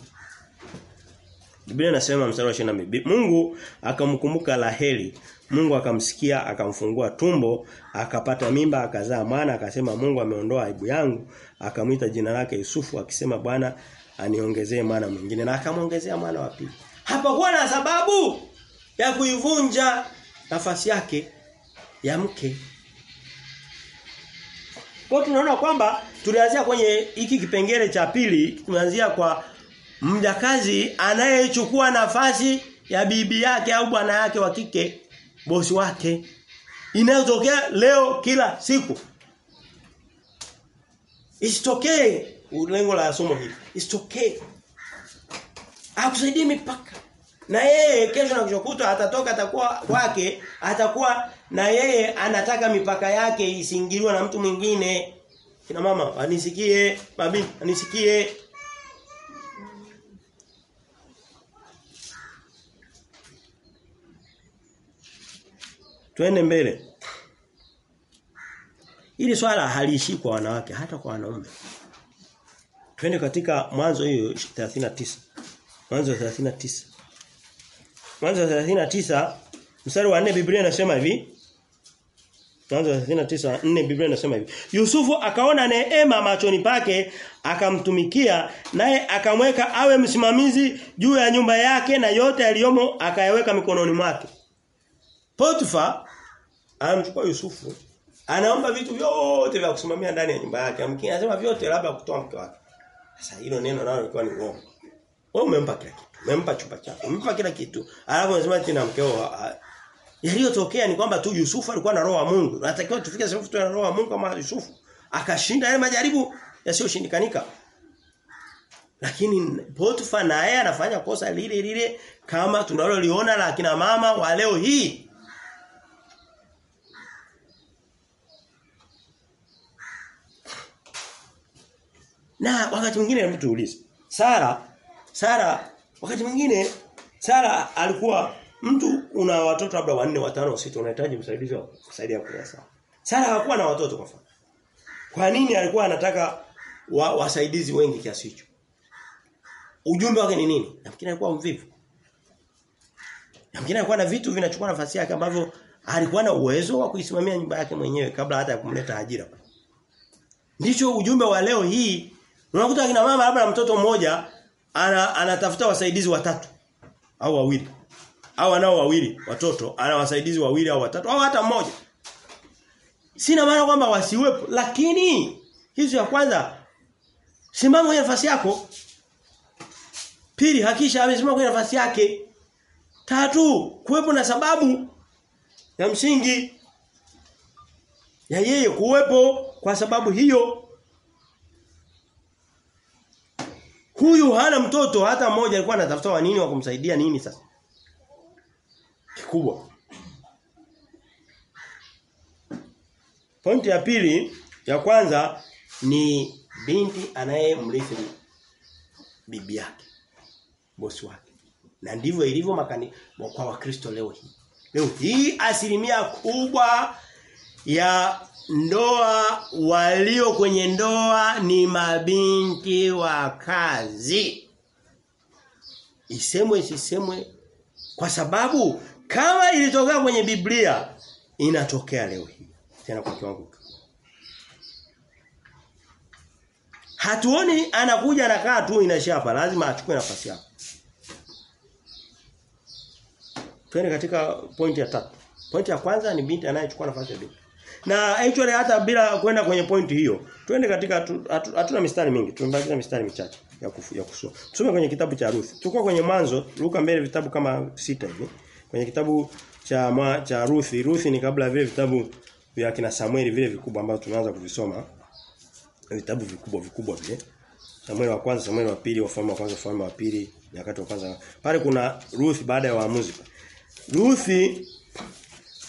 Biblia inasema mstari wa 22. Mungu akamkumbuka Raheli. Mungu akamsikia, akamfungua tumbo, akapata mimba, akazaa mwana, akasema Mungu ameondoa aibu yangu, akamwita jina lake Yusufu akisema Bwana aniongezee mwana mwingine na akamwongezea mwana wa pili. Hapakuwa na sababu ya kuivunja nafasi yake ya mke. Kwa tunaona kwamba tulianzia kwenye hiki kipengele cha pili, tumeanzia kwa mjakazi anayechukua nafasi ya bibi yake au bwana yake wa kike, bosi wake. Inayotokea leo kila siku. Isitokee lengo la somo hili. Isitokee. Akusaidie mipaka. Na yeye kesho na kuchokuta atatoka atakuwa kwake, atakuwa na yeye anataka mipaka yake isingiliwe na mtu mwingine. Kina mama anisikie, babi anisikie. Twende mbele. Hili swala haliishi kwa wanawake hata kwa wanaume. Twende katika mwanzo hiyo 39. Mwanzo 39. Mwanzo 39 mstari wa 4 Biblia inasema hivi Mwanzo 39:4 Biblia inasema hivi. Yusufu akaona neema machoni pake akamtumikia naye akamweka awe msimamizi juu ya nyumba yake na yote aliyomo akayaweka mikononi mwake. Potifa anamchukua Yusufu anaomba vitu vyote vya kusimamia ndani ya nyumba yake. Amkini anasema vyote labda kutoa mke wake. Sasa hilo neno nalo lilikuwa ni uongo. Wewe umempa kila kitu. Umempa chumba chako. Umempa kila kitu. Alafu unasema tena mkeo Yaliyotokea ni kwamba tu Yusufu alikuwa na roho wa Mungu. Natakiwa tufike sehemu tu na roho wa Mungu kama Yusufu. Akashinda yale majaribu yasiyoshindikanika. Lakini Potifa naye anafanya kosa lile lile kama tunaloliona la kina mama wa leo hii. Na wakati mwingine mtu tuulize. Sara Sara wakati mwingine Sara alikuwa mtu una watoto labda wanne watano sita unahitaji msaidizi wa kusaidia kulea Sara. Sara hakuwa na watoto kwa mfano. Kwa nini alikuwa anataka wa, wasaidizi wengi kiasi hicho? Ujumbe wake ni nini? Nafikiri alikuwa mvivu. Nafikiri alikuwa na vitu vinachukua nafasi yake ambavyo alikuwa na uwezo wa kuisimamia nyumba yake mwenyewe kabla hata ya kumleta ajira. Ndicho ujumbe wa leo hii. Unakuta kina mama labda mtoto mmoja ana, anatafuta wasaidizi watatu au wawili. Au anao wawili watoto, ana wasaidizi wawili au watatu au hata mmoja. Sina maana kwamba wasiwepo, lakini hizo ya kwanza simama kwenye nafasi yako. Pili hakisha amesimama kwenye nafasi yake. Tatu, kuwepo na sababu ya msingi ya yeye kuwepo kwa sababu hiyo Huyu hana mtoto hata mmoja alikuwa anatafuta wa nini wa kumsaidia nini sasa? Kikubwa. Pointi ya pili ya kwanza ni binti anayemrithi bibi yake. Bosi wake. Na ndivyo ilivyo makani kwa Wakristo leo hii. Leo hii asilimia kubwa ya ndoa walio kwenye ndoa ni mabinti wa kazi. Isemwe sisemwe kwa sababu kama ilitokea kwenye Biblia inatokea leo hii tena kwa kiwango Hatuoni anakuja anakaa tu inaisha hapa lazima achukue nafasi yake. Twende katika pointi ya tatu. Pointi ya kwanza ni binti anayechukua nafasi ya binti. Na actually hata bila kwenda kwenye point hiyo, twende katika hatuna hatu, mistari mingi, tumebaki na mistari michache ya kufu, ya kusoma. Tusome kwenye kitabu cha Ruth. Tukua kwenye mwanzo, Luka mbele vitabu kama sita hivi. Kwenye kitabu cha ma, cha Ruth, Ruth ni kabla vile vitabu vya kina Samueli vile vikubwa ambavyo tunaanza kuvisoma. Vitabu vikubwa vikubwa vile. Samueli wa kwanza, Samueli wa pili, wafalme wa kwanza, wafalme wa pili, nyakati wa kwanza. Pale kuna Ruth baada ya waamuzi. Ruth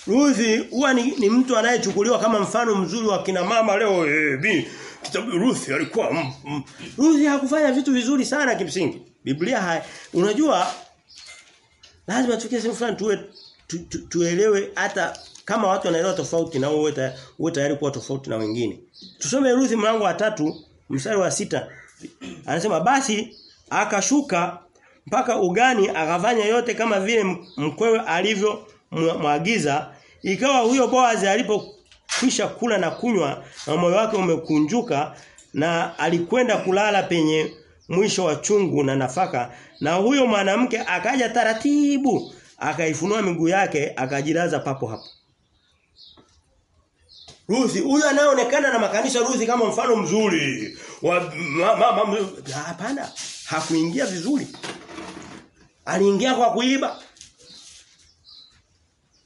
Ruthi huwa ni, ni mtu anayechukuliwa kama mfano mzuri wa kina mama leo eh bi kitabu Ruthi alikuwa mm, mm. Ruthi hakufanya vitu vizuri sana kimsingi. Biblia hai unajua lazima tukie sehemu fulani tuwe tu, tu, tuelewe hata kama watu wanaelewa tofauti na wewe uwe tayari kuwa tofauti na wengine. Tusome Ruthi mlango wa tatu mstari wa sita Anasema basi akashuka mpaka ugani akafanya yote kama vile mkwewe alivyo mwagiza ikawa huyo Boaz alipokwisha kula na kunywa na moyo wake umekunjuka na alikwenda kulala penye mwisho wa chungu na nafaka. Na huyo mwanamke akaja taratibu akaifunua miguu yake akajilaza papo hapo. Ruthi huyu anayeonekana na makanisa Ruthi kama mfano mzuri wa hapana hakuingia vizuri. Aliingia kwa kuiba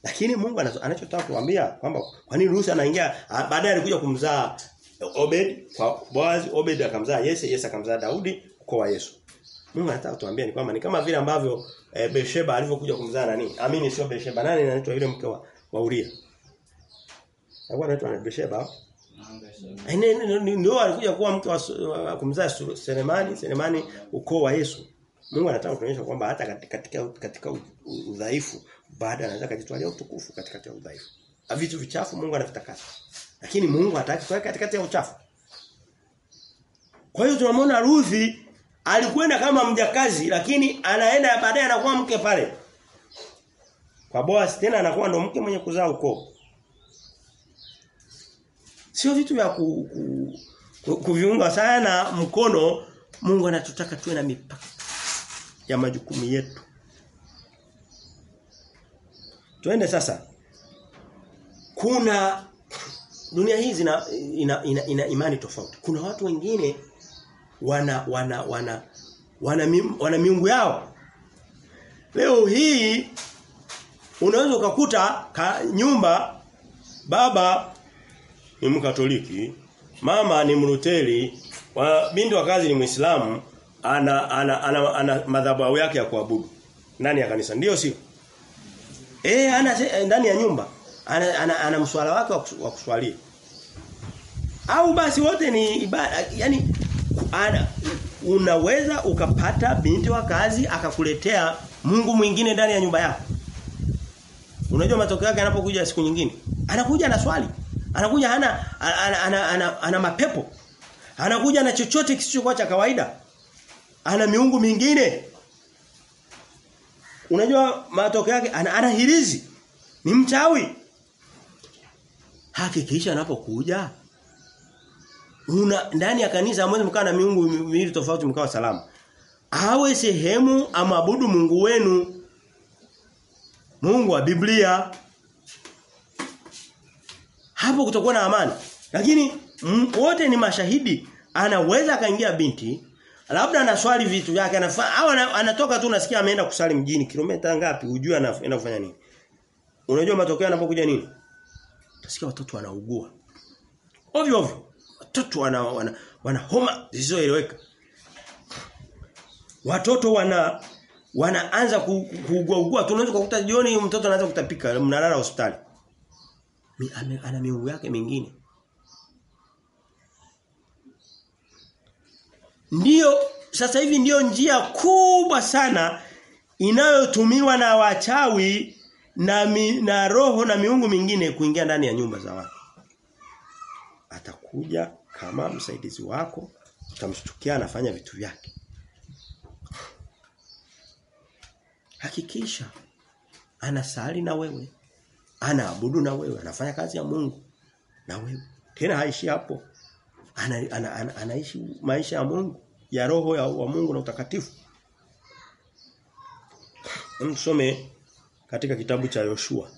lakini Mungu anachotaka kuambia kwamba kwa nini Ruth anaingia baadaye alikuja kumzaa Obed kwa Boaz Obed akamzaa Yese Yese akamzaa Daudi kwa wa Yesu. Mungu anataka tuambie ni kwamba ni kama vile ambavyo e, Besheba alivyokuja kumzaa nani? Amini sio Besheba. Nani anaitwa yule mke wa, wa Uria? Alikuwa anaitwa Besheba. Ndio alikuja kuwa mke wa kumzaa Selemani, Selemani ukoo wa Yesu. Mungu anataka kuonyesha kwamba hata katika katika katika udhaifu baada anaweza kujitwalia utukufu katikati ya udhaifu. Vitu vichafu Mungu anavitakasa. Lakini Mungu hataki kuweka katikati ya uchafu. Kwa hiyo tunamwona Ruthi alikwenda kama mjakazi lakini anaenda baadaye anakuwa mke pale. Kwa Boaz tena anakuwa ndo mke mwenye kuzaa ukoo. Sio vitu vya ku, ku, ku, kuviunga sana mkono. Mungu anatutaka tuwe na mipaka ya majukumu yetu. Tuende sasa. Kuna dunia hii zina ina, ina, ina imani tofauti. Kuna watu wengine wana wana wana wana, wana miungu yao. Leo hii unaweza ukakuta ka, nyumba baba ni mkatoliki, mama ni mruteli, binti wa kazi ni Muislamu, ana ana, ana, ana ana madhabahu yake ya kuabudu Nani ya kanisa. Ndio sio? Eh ana ndani ya nyumba ana, ana, ana mswala wake wa kuswalia. Au basi wote ni ibada yani ana, unaweza ukapata binti wa kazi akakuletea Mungu mwingine ndani ya nyumba yako. Unajua matokeo yake anapokuja siku nyingine? Anakuja na swali. Anakuja hana ana, ana, ana, ana, ana mapepo. Anakuja na chochote kisichokuwa cha kawaida. Ana miungu mingine. Unajua matokeo yake ana, ana hirizi. Ni mchawi. Hakikisha anapokuja una ndani ya kanisa mwezi mkaa na miungu miwili tofauti mkawa salama. Awe sehemu amabudu Mungu wenu. Mungu wa Biblia. Hapo kutakuwa na amani. Lakini wote ni mashahidi. Anaweza akaingia binti labda anaswali vitu vyake anafanya au anatoka tu nasikia ameenda kusali mjini kilomita ngapi hujui anaenda kufanya nini. Unajua matokeo yanapokuja nini? Utasikia watoto wanaugua. Ovyo ovyo. Watoto wana wana, wana homa zisizoeleweka. Watoto wana wanaanza kuugua ugua. Tunaweza kukuta jioni mtoto anaanza kutapika mnalala hospitali. Ana miungu yake mingine. Ndiyo sasa hivi ndiyo njia kubwa sana inayotumiwa na wachawi na mi, na roho na miungu mingine kuingia ndani ya nyumba za watu. Atakuja kama msaidizi wako, utamshtukia anafanya vitu vyake. Hakikisha anasali na wewe, anaabudu na wewe, anafanya kazi ya Mungu na wewe. Tena haishi hapo. Ana, ana, ana, anaishi maisha ya Mungu, ya roho ya wa Mungu na utakatifu. Msome katika kitabu cha Yoshua.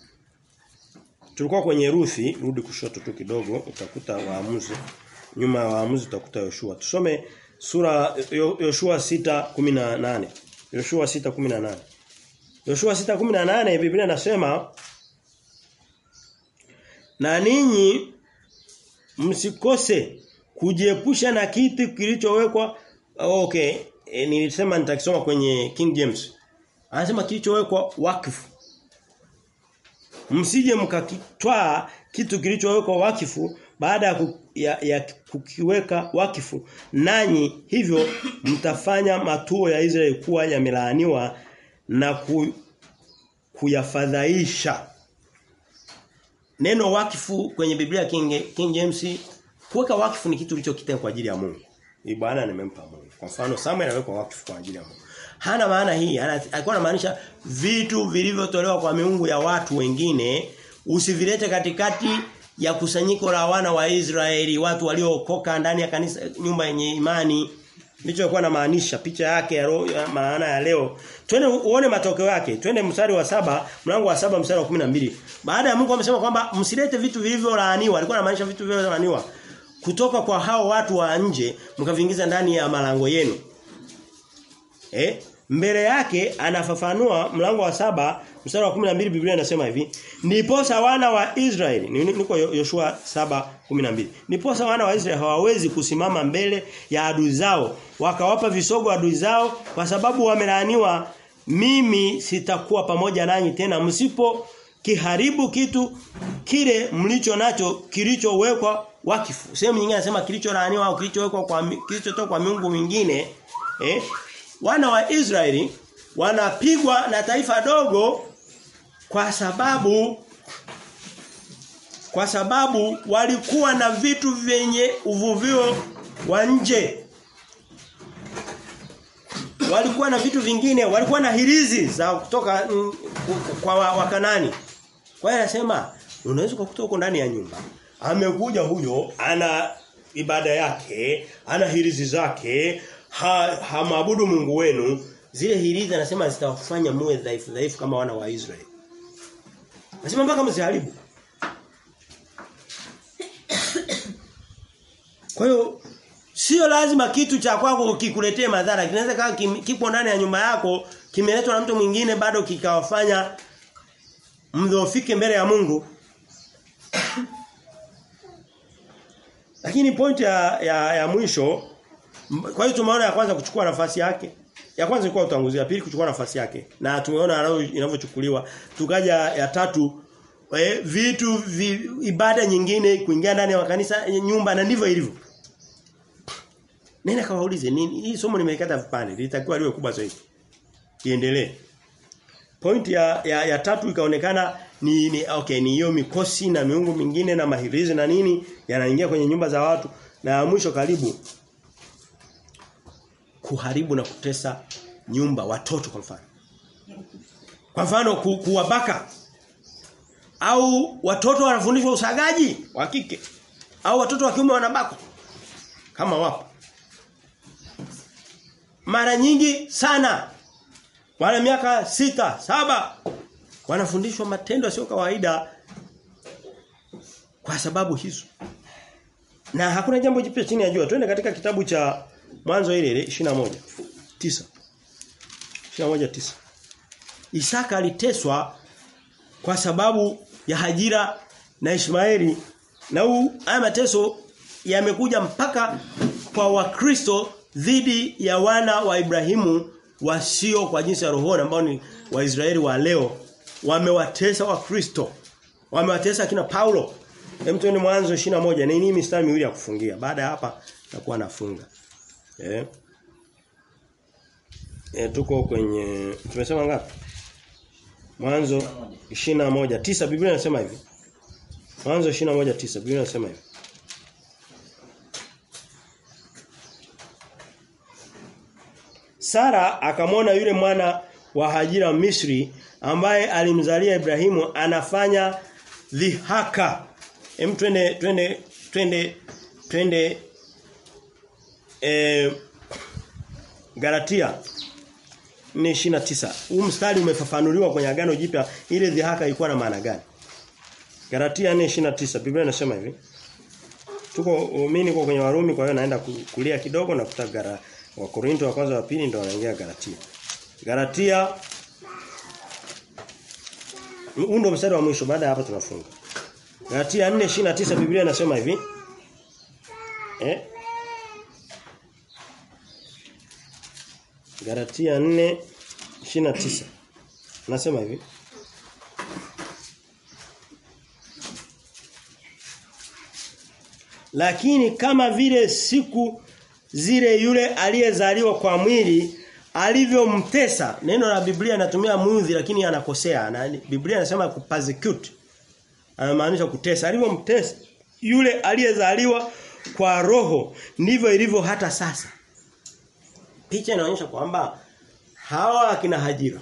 Tulikuwa kwenye Ruthi, rudi kushoto tu kidogo utakuta waamuzi. Nyuma ya waamuzi utakuta Yoshua. Tusome sura Yoshua 6:18. Yoshua 6:18. Yoshua 6:18 Biblia inasema na ninyi msikose kujiepusha na kitu kilichowekwa. Okay. E, nilisema nitakisoma kwenye King James. Anasema kilichowekwa wakifu msije mkakitwaa kitu kilichowekwa wakifu baada ya, ya, ya kukiweka wakifu nanyi hivyo mtafanya matuo ya Israeli kuwa yamelaaniwa na ku, kuyafadhaisha. Neno wakifu kwenye Biblia King, King James kuweka wakfu ni kitu kilichokitenga kwa ajili ya Mungu. Ni Bwana nimempa Mungu. Kwa mfano Samuel aliwekwa wakfu kwa ajili ya Mungu. Hana maana hii. Alikuwa anamaanisha vitu vilivyotolewa kwa miungu ya watu wengine usivilete katikati ya kusanyiko la wana wa Israeli watu waliookoka ndani ya kanisa nyumba yenye imani. Ndicho alikuwa anamaanisha picha yake ya, roho, ya maana ya leo. Twende uone matokeo yake. Twende mstari wa saba mlango wa saba mstari wa 12 baada ya Mungu amesema kwamba msilete vitu vilivyolaaniwa. Alikuwa anamaanisha vitu vilivyolaaniwa kutoka kwa hao watu wa nje mkaviingiza ndani ya malango yenu Eh? Mbele yake anafafanua mlango wa saba mstari wa 12 Biblia inasema hivi, "Niposa wana wa Israeli." Niko Yoshua 7:12. "Niposa wana wa Israeli hawawezi kusimama mbele ya adui zao, wakawapa visogo adui zao kwa sababu wamelaaniwa, mimi sitakuwa pamoja nanyi tena msipo kiharibu kitu kile mlicho nacho kilichowekwa wakifu." Sehemu nyingine anasema kilicholaaniwa au kilichowekwa kwa kilichotoka kwa miungu mingine, eh? wana wa Israeli wanapigwa na taifa dogo kwa sababu kwa sababu walikuwa na vitu vyenye uvuvio wa nje walikuwa na vitu vingine walikuwa na hirizi za kutoka mm, kwa wakanani kwa hiyo anasema unaweza kukuta huko ndani ya nyumba amekuja huyo ana ibada yake, ana hirizi zake, ha, Mungu wenu, zile hirizi anasema zitawafanya muwe dhaifu dhaifu kama wana wa Israeli. Anasema mpaka mziharibu. Kwa hiyo sio lazima kitu cha kwako kikuletee madhara. Kinaweza kama kipo ndani ya nyumba yako, kimeletwa na mtu mwingine bado kikawafanya mdhoofike mbele ya Mungu. Lakini point ya, ya, ya mwisho kwa hiyo tumeona ya kwanza kuchukua nafasi yake. Ya kwanza ilikuwa utanguzi, pili kuchukua nafasi yake. Na tumeona inavyochukuliwa. Tukaja ya tatu e, vitu vi, ibada nyingine kuingia ndani ya kanisa nyumba na ndivyo ilivyo. Nenda kawaulize nini hii somo nimeikata vipande litakuwa liwe kubwa zaidi. Iendelee. Point ya, ya, ya tatu ikaonekana ni, ni okay ni hiyo mikosi na miungu mingine na mahirizi na nini yanaingia kwenye nyumba za watu. Na ya mwisho karibu kuharibu na kutesa nyumba watoto kwa mfano. Kwa mfano ku, kuwabaka. Au watoto wanafundishwa usagaji wa kike. Au watoto wa kiume wanabakwa. Kama wapo. Mara nyingi sana wale miaka sita saba wanafundishwa matendo sio kawaida kwa sababu hizo. Na hakuna jambo jipya chini ya jua. Twende katika kitabu cha mwanzo ile ile 21 9 21 9 Isaka aliteswa kwa sababu ya Hajira na Ishmaeli. Na huu haya mateso yamekuja mpaka kwa Wakristo dhidi ya wana wa Ibrahimu wasio kwa jinsi ya rohoni ambao ni Waisraeli wa leo wamewatesa Wakristo wamewatesa kina Paulo. Hem tuende mwanzo 21 ni nini mistari miwili ya kufungia? Baada ya hapa nakuwa nafunga. Eh? Eh tuko kwenye tumesema ngapi? Mwanzo 21 tisa Biblia inasema hivi. Mwanzo 21 tisa Biblia inasema hivi. Sara akamwona yule mwana wa Hajira Misri ambaye alimzalia Ibrahimu anafanya dhihaka. Hem twende twende twende twende e, Galatia 4:29. Huu mstari umefafanuliwa kwenye agano jipya ile dhihaka ilikuwa na maana gani? Galatia 4:29 Biblia inasema hivi. Tuko mimi niko kwenye Warumi kwa hiyo naenda kulia kidogo na kutagara wa Korinto wa kwanza wa pili ndio wanaingia Galatia. Galatia huu ndio mstari wa mwisho baada ya hapa tunafunga. Galatia 4:29 Biblia inasema hivi. Eh? Galatia 4:29 Nasema hivi. Lakini kama vile siku zile yule aliyezaliwa kwa mwili alivyomtesa. Neno la Biblia inatumia mudhi lakini anakosea. Na Biblia inasema kupersecute. Anamaanisha kutesa. Alivyomtesa yule aliyezaliwa kwa roho ndivyo ilivyo hata sasa. Picha inaonyesha kwamba hawa akina Hajira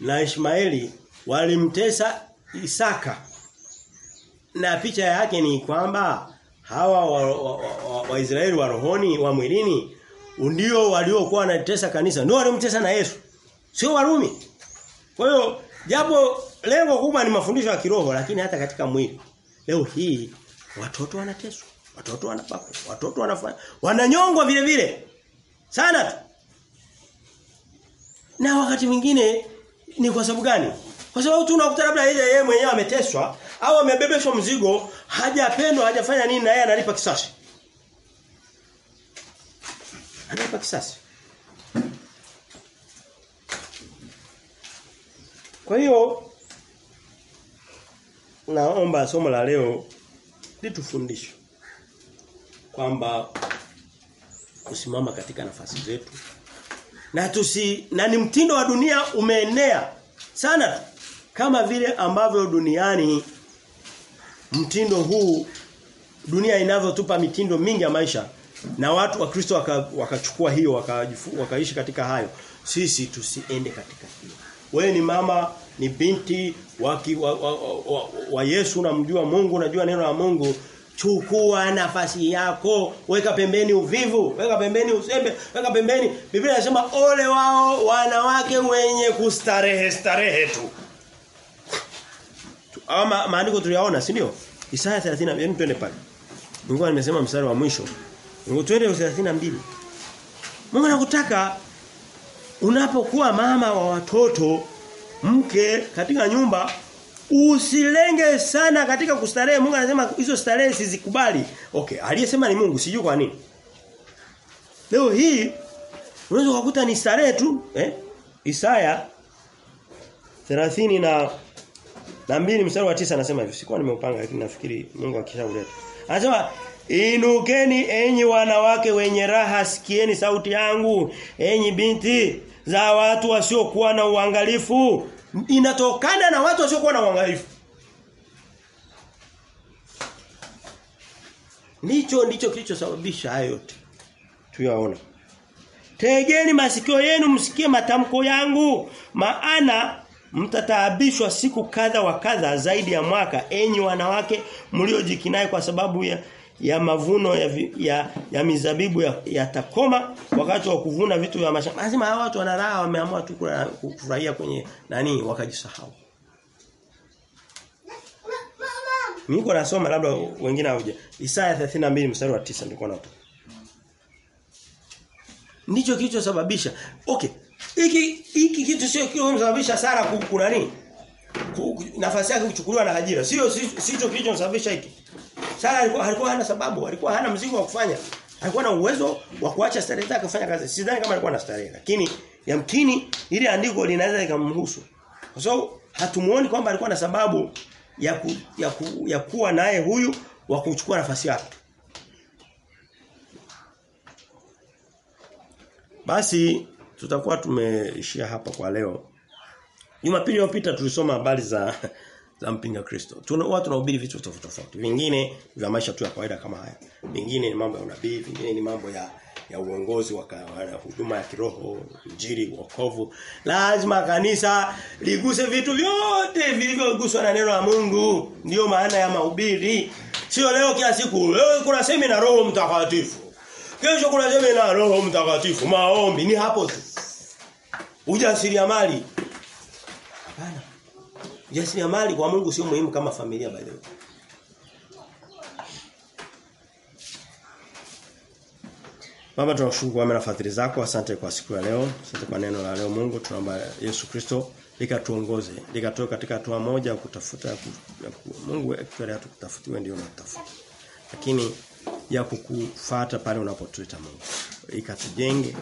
na Ishmaeli walimtesa Isaka. Na picha yake ni kwamba hawa Waisraeli wa, wa, wa, wa rohoni wa mwilini ndio waliokuwa wanatesa kanisa. Ndio walimtesa na Yesu. Sio Warumi. Kwa hiyo japo lengo kubwa ni mafundisho ya kiroho lakini hata katika mwili. Leo hii watoto wanateswa. Watoto wanapakwa. Watoto wanafanya. Wananyongwa vile vile. Sana tu. Na wakati mwingine ni kwa sababu gani? Kwa sababu tu unakuta labda yeye mwenyewe ameteswa au amebebeshwa mzigo hajapendwa hajafanya nini na yeye analipa kisasi. Analipa kisasi. Kwa hiyo naomba somo la leo litufundishe kwamba kusimama katika nafasi zetu. Na tusi na ni mtindo wa dunia umeenea sana kama vile ambavyo duniani mtindo huu dunia inavyotupa mitindo mingi ya maisha na watu wa Kristo wakachukua waka hiyo wakaishi waka katika hayo sisi tusiende katika hiyo wewe ni mama ni binti waki, wa, wa, wa, wa Yesu unamjua Mungu unajua neno la Mungu Chukua nafasi yako, weka pembeni uvivu, weka pembeni usembe, weka pembeni. Biblia inasema ole wao wanawake wenye kustarehe starehe tu. Ama maandiko tuliyaona, si ndio? Isaya 30, hebu twende pale. Mungu nimesema mstari wa mwisho. Mungu twende 32. Mungu anakutaka unapokuwa mama wa watoto, mke katika nyumba usilenge sana katika kustarehe. Mungu anasema hizo starehe sizikubali. Okay, aliyesema ni Mungu, sijui kwa nini. Leo hii unaweza kukuta ni starehe tu, eh? Isaya 30 na na mbili mstari wa tisa anasema hivi. Sikuwa nimeupanga lakini nafikiri Mungu akishauleta. Anasema Inukeni enyi wanawake wenye raha sikieni sauti yangu enyi binti za watu wasiokuwa na uangalifu inatokana na watu wasiokuwa na uangalifu Nicho ndicho kilichosababisha hayo yote tuyaona Tegeni masikio yenu msikie matamko yangu maana mtataabishwa siku kadha wa kadha zaidi ya mwaka enyi wanawake mliojikinai kwa sababu ya ya mavuno ya, vi, ya, ya mizabibu yatakoma ya wakati wa kuvuna vitu vya mashamba. Lazima hawa watu wanaraha wameamua tu kufurahia kwenye nani wakajisahau. Niko nasoma labda wengine hawaje. Isaya 32 mstari wa 9 nilikuwa nato. Ndicho kilichosababisha. Okay. Hiki hiki kitu sio kilichosababisha Sara kuna nini? Nafasi yake kuchukuliwa na Hajira. Sio sicho kilichomsababisha hiki. Sara alikuwa alikuwa hana sababu, alikuwa hana mzigo wa kufanya. Alikuwa na uwezo wa kuacha starehe zake kufanya kazi. Sidhani kama alikuwa na starehe, lakini yamkini ile andiko linaweza likamruhusu. Kwa sababu hatumuoni kwamba alikuwa na sababu ya ku, ya, ku, ya kuwa naye huyu wa kuchukua nafasi yake. Basi tutakuwa tumeishia hapa kwa leo. Jumapili iliyopita tulisoma habari za za mpinga Kristo. Tuna watu tunahubiri vitu tofauti tofauti. Vingine vya maisha tu ya kawaida kama haya. Vingine ni mambo ya unabii, vingine ni mambo ya ya uongozi wa huduma ya kiroho, injili, wokovu. Lazima kanisa liguse vitu vyote vilivyoguswa na neno la Mungu. Ndiyo maana ya mahubiri. Sio leo kila siku. Leo kuna semina Roho Mtakatifu. Kesho kuna semina Roho Mtakatifu, maombi ni hapo tu. Ujasiriamali. Hapana. Ujasiriamali kwa Mungu sio muhimu kama familia by the way. Baba tunashukuru kwa mema fadhili zako. Asante kwa siku ya leo. Asante kwa neno la leo Mungu. Tunaomba Yesu Kristo likatuongoze, likatoe katika hatua moja kutafuta ya Mungu actually hatukutafutiwe ndio unatafuta. Lakini ya kukufata pale unapotuita Mungu. Ikatujenge,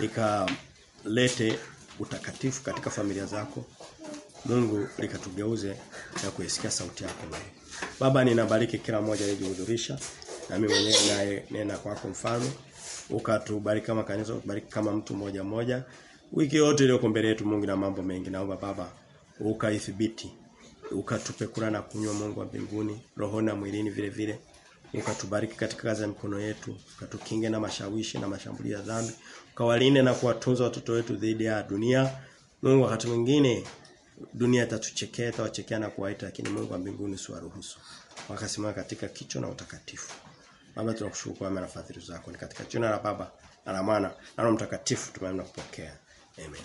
ikalete utakatifu katika familia zako. Mungu likatugeuze na kuisikia sauti yako wewe. Baba ninabariki kila mmoja aliyehudhurisha na mimi mwenyewe naye nena kwako mfano ukatubariki kama kanisa ukubariki kama mtu mmoja mmoja wiki yote iliyoko mbele yetu Mungu na mambo mengi naomba baba ukaithibiti ukatupe kula na kunywa Mungu wa mbinguni roho na mwilini vile vile ukatubariki katika kazi ya mikono yetu ukatukinge na mashawishi na mashambulio ya dhambi ukawalinde na kuwatunza watoto wetu dhidi ya dunia. Mungu wakati mwingine dunia itatuchekea itawachekea na kuwaita lakini Mungu wa mbinguni siwaruhusu. Wakasimama katika kicho na utakatifu. Baba tunakushukuru kwa mema fadhili zako. Ni katika jina la Baba na la Mwana na Roho Mtakatifu tumeamna kupokea. Amen